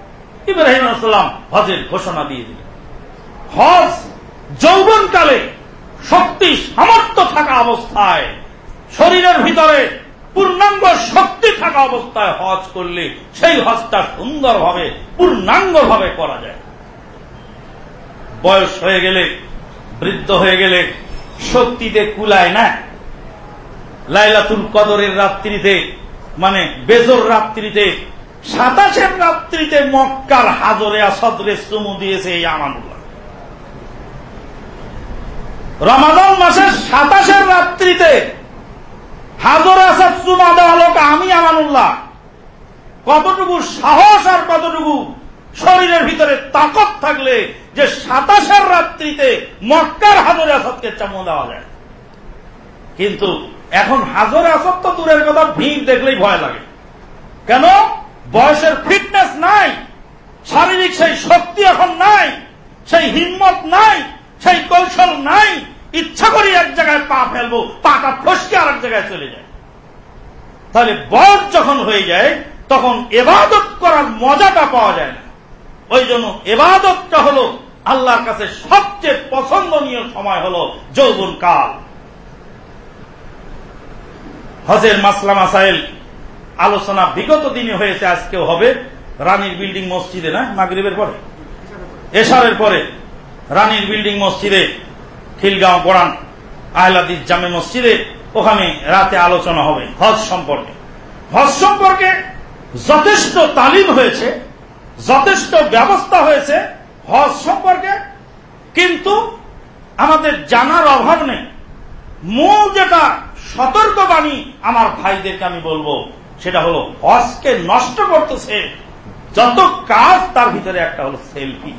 ইব্রাহিম আসলাম হজের ঘোষণা দিয়ে দিলেন। হজ যৌবনকালে শক্তি, সামর্থ্য থাকা অবস্থায়, শরীরের ভিতরে পূর্ণাঙ্গ শক্তি থাকা অবস্থায় হজ করলে সেই হজটা সুন্দরভাবে, পূর্ণাঙ্গভাবে করা যায়। বয়স হয়ে গেলে, বৃদ্ধ হয়ে গেলে শক্তিতে কুলায় না। লাইলাতুল কদরের রাত্রিতে মানে বেজর রাত্রিতে সাতাশের রাত্রিতে মক্কার হাজরে আসাদরে চুমু দিয়েছে এই আমানুল্লাহ রমাদান মাসের সাতাশের রাত্রিতে হাজর আসাদ চুমা দেওয়া লোক আমি, আমানুল্লাহ। কতটুকু সাহস আর কতটুকু শরীরের ভিতরে তাকত থাকলে যে সাতাশের রাত্রিতে মক্কার হাজরে আসাদকে চামো দেওয়া যায়। কিন্তু এখন হাজরে আসাদ তো দূরের কথা, ভিড় দেখলেই ভয় লাগে। কেন? বয়সের ফিটনেস নাই, শারীরিক সেই শক্তি এখন নাই, সেই হিম্মত নাই, সেই কৌশল নাই, ইচ্ছা করি এক জায়গায় পা ফেলব, পাটা ফসকে আর এক জায়গায় চলে যায়। তাহলে বয়স যখন হয়ে যায়, তখন এবাদত করার মজাটা পাওয়া যায় না। ওই জন্য এবাদতটা হল আল্লাহর কাছে সবচেয়ে পছন্দনীয় সময় হল যৌবন কাল হজের মাসলা মাসাইল আলোচনা বিগত দিনে হয়েছে, আজকেও হবে। রানীর বিল্ডিং মসজিদে, না? মাগরীবের পরে? এশারের পরে রানীর বিল্ডিং মসজিদে, খিলগাঁও পড়ান আহলাদিস জামে মসজিদে, ওখানে রাতে আলোচনা হবে হজ সম্পর্কে। হজ সম্পর্কে যথেষ্ট তালিম হয়েছে, যথেষ্ট ব্যবস্থা হয়েছে হজ সম্পর্কে, কিন্তু আমাদের জানার অভাব নেই। মূল যেটা সতর্কবাণী আমার ভাইদেরকে আমি বলব সেটা হলো হজকে নষ্ট করতেছে যত কাজ তার ভিতরে একটা হলো সেলফি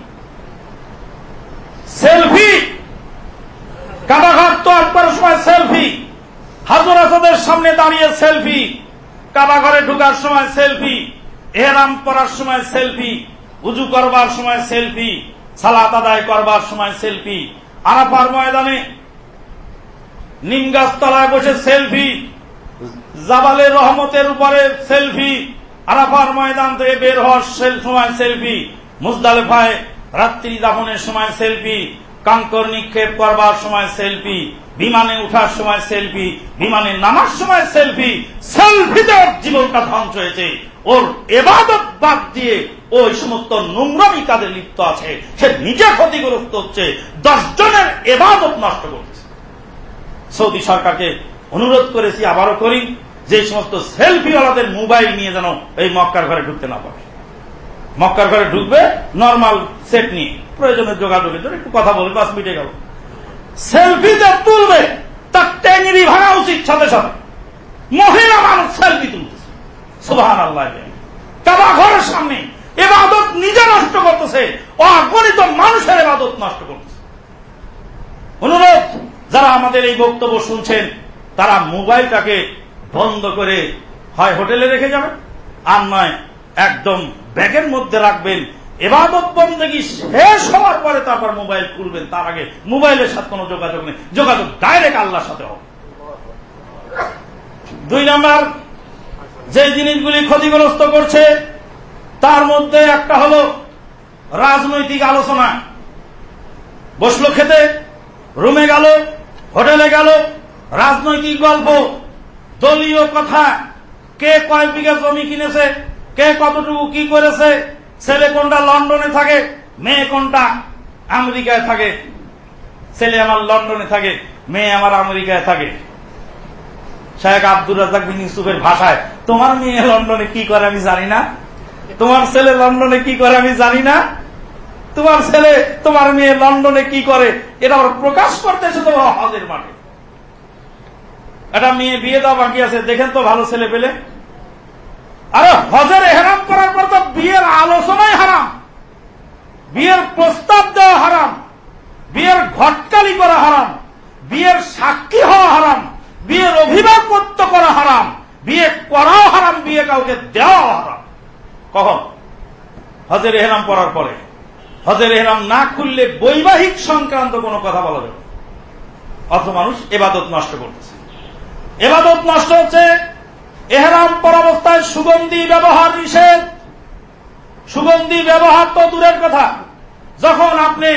সেলফি কাবাঘাট তো একবার সময় সেলফি হাজর আসাদের সামনে দাঁড়িয়ে সেলফি কাবাঘরে ঢুকার সময় সেলফি এহরাম করার সময় সেলফি উজু করবার সময় সেলফি সালাত আদায় করবার সময় সেলফি আরাফার ময়দানে নিমগাছ তলায় বসে সেলফি জাবালের রহমতের উপরে সেলফি, আরাফার ময়দান থেকে বের হওয়ার সময় সেলফি, মুজদালেফায় রাত্রি দাফনের সময় সেলফি, কাঙ্কর নিক্ষেপ করবার সময় সেলফি, বিমানে উঠার সময় সেলফি, বিমানে নামার সময় সেলফি, সেলফিতে ওর জীবনটা ধ্বংস হয়েছে। ওর এবাদত বাদ দিয়ে ওই সমস্ত নোংরামি কাজে লিপ্ত আছে। সে নিজে ক্ষতিগ্রস্ত হচ্ছে দশ জনের এবাদত নষ্ট করছে। সৌদি সরকারকে অনুরোধ করেছি, আবারও করি, যে সমস্ত সেলফিওয়ালাদের মোবাইল নিয়ে যেন এই মক্কার ঘরে ঢুকতে না পারে। মক্কার ঘরে ঢুকবে নর্মাল সেট নিয়ে। প্রয়োজনের যোগাযোগের জন্য একটু কথা বলবে বাস মিটে গেল। সেলফিতে তুলবে, তার ট্যাঙ্গি ভাঙা উচিত সাথে সাথে। মহিলা মানুষ সেলফি তুলতেছে। সুবাহান আল্লাহ কাবা ঘরের সামনে এবাদত নিজে নষ্ট করতেছে, অগণিত মানুষের এবাদত নষ্ট করতেছে। অনুরোধ, যারা আমাদের এই বক্তব্য শুনছেন তারা মোবাইলটাকে বন্ধ করে হয় হোটেলে রেখে যাবে, আর নয় একদম ব্যাগের মধ্যে রাখবেন, এবাদত বন্দেগি শেষ হওয়ার পরে তারপর মোবাইল খুলবেন, তার আগে মোবাইলের সাথে কোনো যোগাযোগ নেই, যোগাযোগ ডাইরেক্ট আল্লাহর সাথে হবে। দুই নাম্বার যে জিনিসগুলি ক্ষতিগ্রস্ত করছে, তার মধ্যে একটা হল রাজনৈতিক আলোচনা। বসল খেতে, রুমে গেল, হোটেলে গেল রাজনৈতিক গল্প, দলীয় কথা, কে কয় বিঘা জমি কিনেছে, কে কতটুকু কি করেছে, ছেলে কোনটা লন্ডনে থাকে, মেয়ে কোনটা আমেরিকায় থাকে, ছেলে আমার লন্ডনে থাকে, মেয়ে আমার আমেরিকায় থাকে। শেখ আব্দুর রাজাক বিন ইউসুফের ভাষায়, তোমার মেয়ে লন্ডনে কি করে আমি জানি না? তোমার ছেলে লন্ডনে কি করে আমি জানি না? তোমার ছেলে, তোমার মেয়ে লন্ডনে কি করে? এটা ওরা প্রকাশ করতেছে তো হজের মাঠে। একটা মেয়ে, বিয়ে দেওয়া বাকি আছে, দেখেন তো ভালো ছেলে পেলে। আরে হজের এহরাম করার পর তো বিয়ের আলোচনাই হারাম। বিয়ের প্রস্তাব দেওয়া হারাম। বিয়ের ঘটকালি করা হারাম। বিয়ের সাক্ষী হওয়া হারাম। বিয়ের অভিভাবকত্ব করা হারাম। বিয়ে করাও হারাম, বিয়ে কাউকে দেওয়া হারাম। কখন? হজের এহরাম পড়ার পরে। হজের এহরাম না খুললে বৈবাহিক সংক্রান্ত কোনো কথা বলা যাবে অত মানুষ এবাদত নষ্ট করতেছে। এবাদত নষ্ট হচ্ছে। এহরাম পরাবস্থায় সুগন্ধি ব্যবহার নিষেধ। সুগন্ধি ব্যবহার তো দূরের কথা। যখন আপনি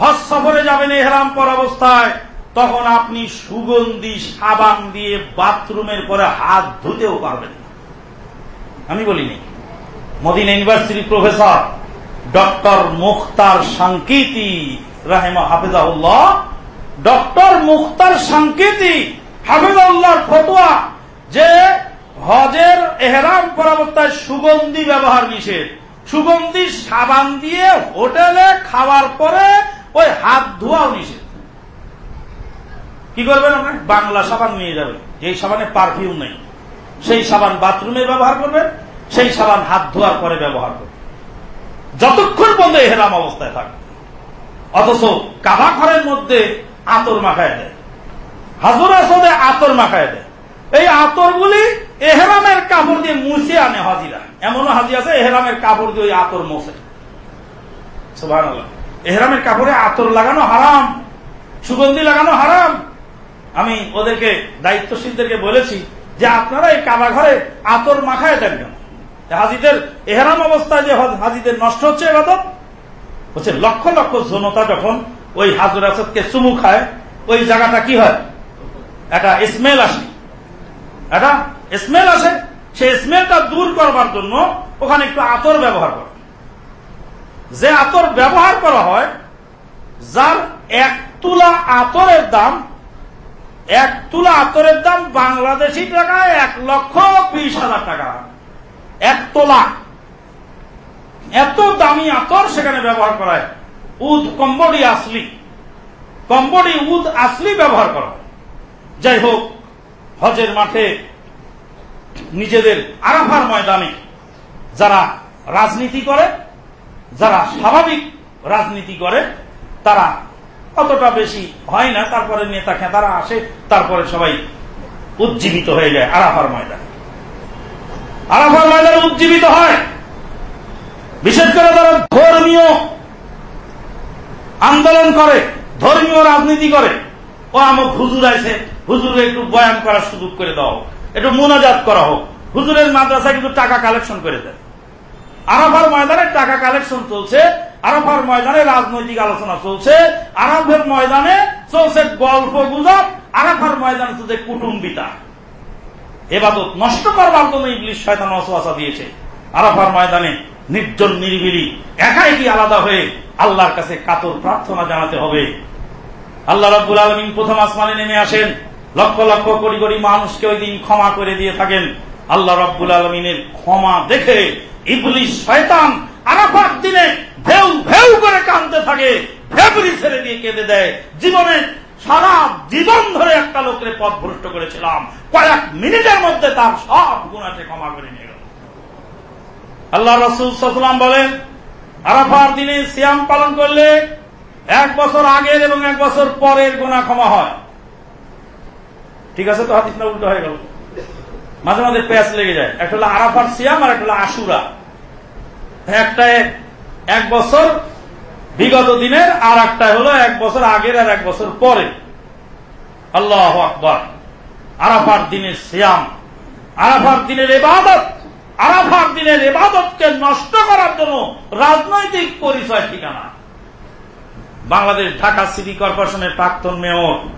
হজ সফরে যাবেন এহরাম পরাবস্থায়, তখন আপনি সুগন্ধি সাবান দিয়ে বাথরুমের পরে হাত ধুতেও পারবেন না। আমি বলিনি মদিনা ইউনিভার্সিটির প্রফেসর ডক্টর মুখতার সাংকেতি রাহেমা হাফিজাউল্লাহ ডক্টর মুখতার সাংকেতি হাফিজাউল্লাহর ফতোয়া যে হজের এহরাম পরাবস্থায় সুগন্ধি ব্যবহার নিষেধ। সুগন্ধি সাবান দিয়ে হোটেলে খাওয়ার পরে ওই হাত ধোয়াও নিষেধ। কি করবেন আপনার বাংলা সাবান নিয়ে যাবেন। যেই সাবানে পারফিউম নেই, সেই সাবান বাথরুমে ব্যবহার করবেন, সেই সাবান হাত ধোয়ার পরে ব্যবহার করবেন। যতক্ষণ পর্যন্ত এহেরাম অবস্থায় থাকবে। অথচ কাবা ঘরের মধ্যে আতর মাখায় দেয়। হাজুর আসদে আতর মাখায় দেয়। এই আতরগুলি এহরামের কাপড় দিয়ে মুছে আনে হাজিরা। এমনও হাজি আছে, এহরামের কাপড় দিয়ে ওই আতর মোছে। এহরামের কাপড়ে আতর লাগানো হারাম, সুগন্ধি লাগানো হারাম। আমি ওদেরকে, দায়িত্বশীলদেরকে বলেছি যে আপনারা এই কাবা ঘরে আতর মাখায় দেন কেন? হাজিদের এহরাম অবস্থায় যে হাজিদের নষ্ট হচ্ছে এবাদত, হচ্ছে লক্ষ লক্ষ জনতা যখন ওই হাজুর আসাদকে চুমু খায়, ওই জায়গাটা কি হয়? একটা স্মেল আসে। একটা স্মেল আসে, সেই স্মেলটা দূর করবার জন্য ওখানে একটু আতর ব্যবহার করে। যে আতর ব্যবহার করা হয়, যার এক তুলা আতরের দাম, এক তুলা আতরের দাম বাংলাদেশি টাকায় এক লক্ষ বিশ হাজার টাকা। এক তোলা। এত দামি আতর সেখানে ব্যবহার করা হয়। উদ কম্বডি আসলি। কম্বডি উদ আসলি ব্যবহার করা যাই হোক, হজের মাঠে নিজেদের আরাফার ময়দানে যারা রাজনীতি করে, যারা স্বাভাবিক রাজনীতি করে, তারা অতটা বেশি হয় না, তারপরে নেতা খেতারা আসে, তারপরে সবাই উজ্জীবিত হয়ে যায় আরাফার ময়দানে। আরাফার ময়দানে উজ্জীবিত হয়। বিশেষ করে তারা ধর্মীয় আন্দোলন করে, ধর্মীয় রাজনীতি করে, ও আমক হুজুর আছে হুজুরে একটু বয়ান করার সুযোগ করে দাও। একটু মোনাজাত করা হোক। হুজুরের মাদ্রাসায় কিন্তু টাকা কালেকশন করে দেয়। আরাফার ময়দানে টাকা কালেকশন চলছে, আরাফার ময়দানে রাজনৈতিক আলোচনা চলছে, আরাফের ময়দানে চলছে গল্প গুজব, আরাফার ময়দানে চলছে কুটুম্বিতা। এবাদত নষ্ট করবার জন্য ইংলিশ শয়তান অসুয়াশা দিয়েছে। আরাফার ময়দানে নির্জন, নিরিবিলি একাই কি আলাদা হয়ে আল্লাহর কাছে কাতর প্রার্থনা জানাতে হবে। আল্লাহ রব্বুল আলমিন প্রথম আসমানে নেমে আসেন। লক্ষ লক্ষ কোটি কোটি মানুষকে ওই দিন ক্ষমা করে দিয়ে থাকেন। আল্লাহ রব্বুল আলমিনের ক্ষমা দেখে ইবলিশ শয়তান আরাফার দিনে ভেউ ভেউ করে কাঁদতে থাকে ভেবরি ছেড়ে দিয়ে কেঁদে দেয়। জীবনের সারা জীবন ধরে একটা লোকের পথ ভ্রষ্ট করেছিলাম। কয়েক মিনিটের মধ্যে তার সব গুণাতে ক্ষমা করে নিয়ে গেল। আল্লাহ রসুল সাল্লাম বলেন, আরাফার দিনে সিয়াম পালন করলে এক বছর আগের এবং এক বছর পরের গোনা ক্ষমা হয়। ঠিক আছে তো? হাদিসটা উল্টো হয়ে গেল। মাঝে মাঝে প্যাঁচ লেগে যায়। একটা হলো আরাফার সিয়াম আর একটা হলো আশুরা। একটা এক বছর বিগত দিনের আর একটা হলো এক বছর আগের আর এক বছর পরে। আল্লাহ আকবর। আরাফার দিনের শ্যাম আরাফার দিনের এবাদত আরাফার দিনের এবাদতকে নষ্ট করার জন্য রাজনৈতিক পরিচয় ঠিকানা। বাংলাদেশ ঢাকা সিটি কর্পোরেশনের প্রাক্তন মেয়র।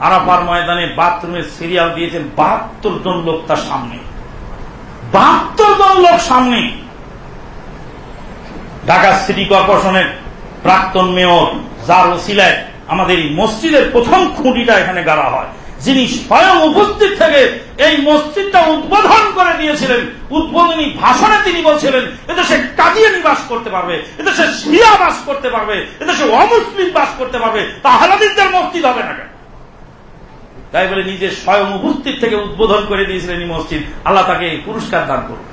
আরাফার ময়দানে বাথরুমে সিরিয়াল দিয়েছেন বাহাত্তর জন লোক তার সামনে। বাহাত্তর জন লোক সামনে। ঢাকা সিটি কর্পোরেশনের প্রাক্তন মেয়র যার ওসিলায় আমাদের এই মসজিদের প্রথম খুঁটিটা এখানে গাড়া হয়। যিনি স্বয়ং উপস্থিত থেকে এই মসজিদটা উদ্বোধন করে দিয়েছিলেন। উদ্বোধনী ভাষণে তিনি বলছিলেন এদেশে কাজিয়ানি বাস করতে পারবে এদেশে শিয়া বাস করতে পারবে এদেশে অমুসলিম বাস করতে পারবে তা হালাদিনদের মসজিদ হবে না কেন? তাই বলে নিজের স্বয়ং উপস্থিত থেকে উদ্বোধন করে দিয়েছিলেন এই মসজিদ। আল্লাহ তাকে এই পুরস্কার দান করুন।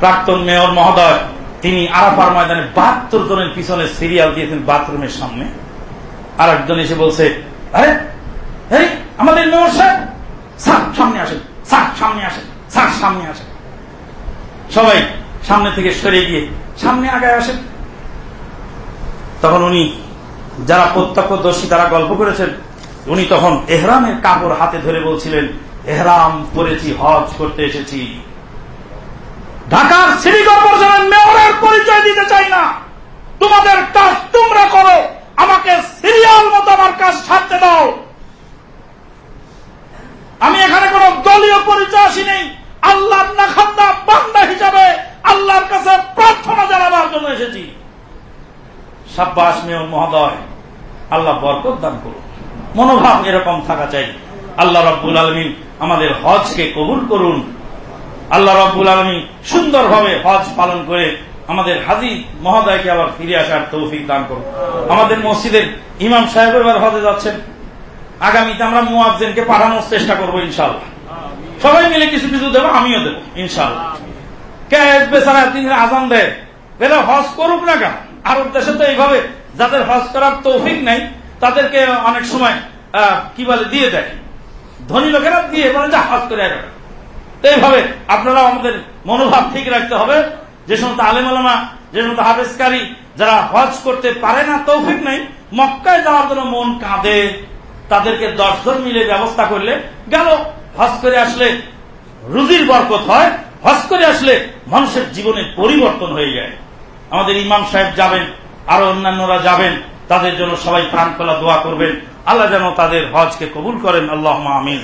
প্রাক্তন মেয়র মহোদয়, তিনি আরাফার ময়দানে বাহাত্তর জনের পিছনে সিরিয়াল দিয়েছেন বাথরুমের সামনে। আর একজন এসে বলছে, আরে, এই আমাদের মেয়র সাহেব, স্যার, সামনে আসেন, স্যার, সামনে আসেন, স্যার, সামনে আসেন। সবাই সামনে থেকে সরে গিয়ে সামনে আগায় আসেন। তখন উনি, যারা প্রত্যক্ষদর্শী, তারা গল্প করেছেন উনি তখন এহরামের কাপড় হাতে ধরে বলছিলেন, এহরাম পরেছি হজ করতে এসেছি। ঢাকার সিটি কর্পোরেশনের মেয়রের পরিচয় দিতে চাই না। তোমাদের কাজ তোমরা করো। আমাকে সিরিয়াল মতো আমার কাজ ছাড়তে দাও। আমি এখানে কোন দলীয় পরিচয় আসিনি আল্লাহর নাখান্দা বান্দা হিসাবে আল্লাহর কাছে প্রার্থনা জানাবার জন্য এসেছি। সাব্বাস মেয়র মহোদয়, আল্লাহ বরকত দান করুন। মনোভাব এরকম থাকা চাই। আল্লাহ রব্বুল আলমিন আমাদের হজকে কবুল করুন। আল্লাহ রব্বুল আলমী সুন্দরভাবে হজ পালন করে আমাদের হাজি মহোদয়কে আবার ফিরে আসার তৌফিক দান করুন। আমাদের মসজিদের ইমাম সাহেব এবার হজে যাচ্ছেন। আগামীতে আমরা মুয়াজ্জেনকে পাঠানোর চেষ্টা করব ইনশাল্লাহ সবাই মিলে কিছু কিছু দেবো, আমিও দেবো ইনশাল্লাহ কে বেচারা তিনি আজান দেয়? বেলা হজ করুক না কেন? আরব দেশে তো এইভাবে যাদের হজ করার তৌফিক নেই তাদেরকে অনেক সময় কি বলে, দিয়ে দেয়। ধনী লোকেরা দিয়ে বলে, যা হজ করে আসবে তো এইভাবে আপনারা আমাদের মনোভাব ঠিক রাখতে হবে। যে সমস্ত আলেম আলমা যে সমস্ত হাফেজকারী যারা হজ করতে পারে না, তৌফিক নেই, মক্কায় যাওয়ার জন্য মন কাঁদে। তাদেরকে দশজন মিলে ব্যবস্থা করলে গেল। হজ করে আসলে রুজির বরকত হয়, হজ করে আসলে মানুষের জীবনে পরিবর্তন হয়ে যায়। আমাদের ইমাম সাহেব যাবেন, আরও অন্যান্যরা যাবেন। তাদের জন্য সবাই প্রাণ খোলা দোয়া করবেন। আল্লাহ যেন তাদের হজকে কবুল করেন। আল্লাহ আমিন।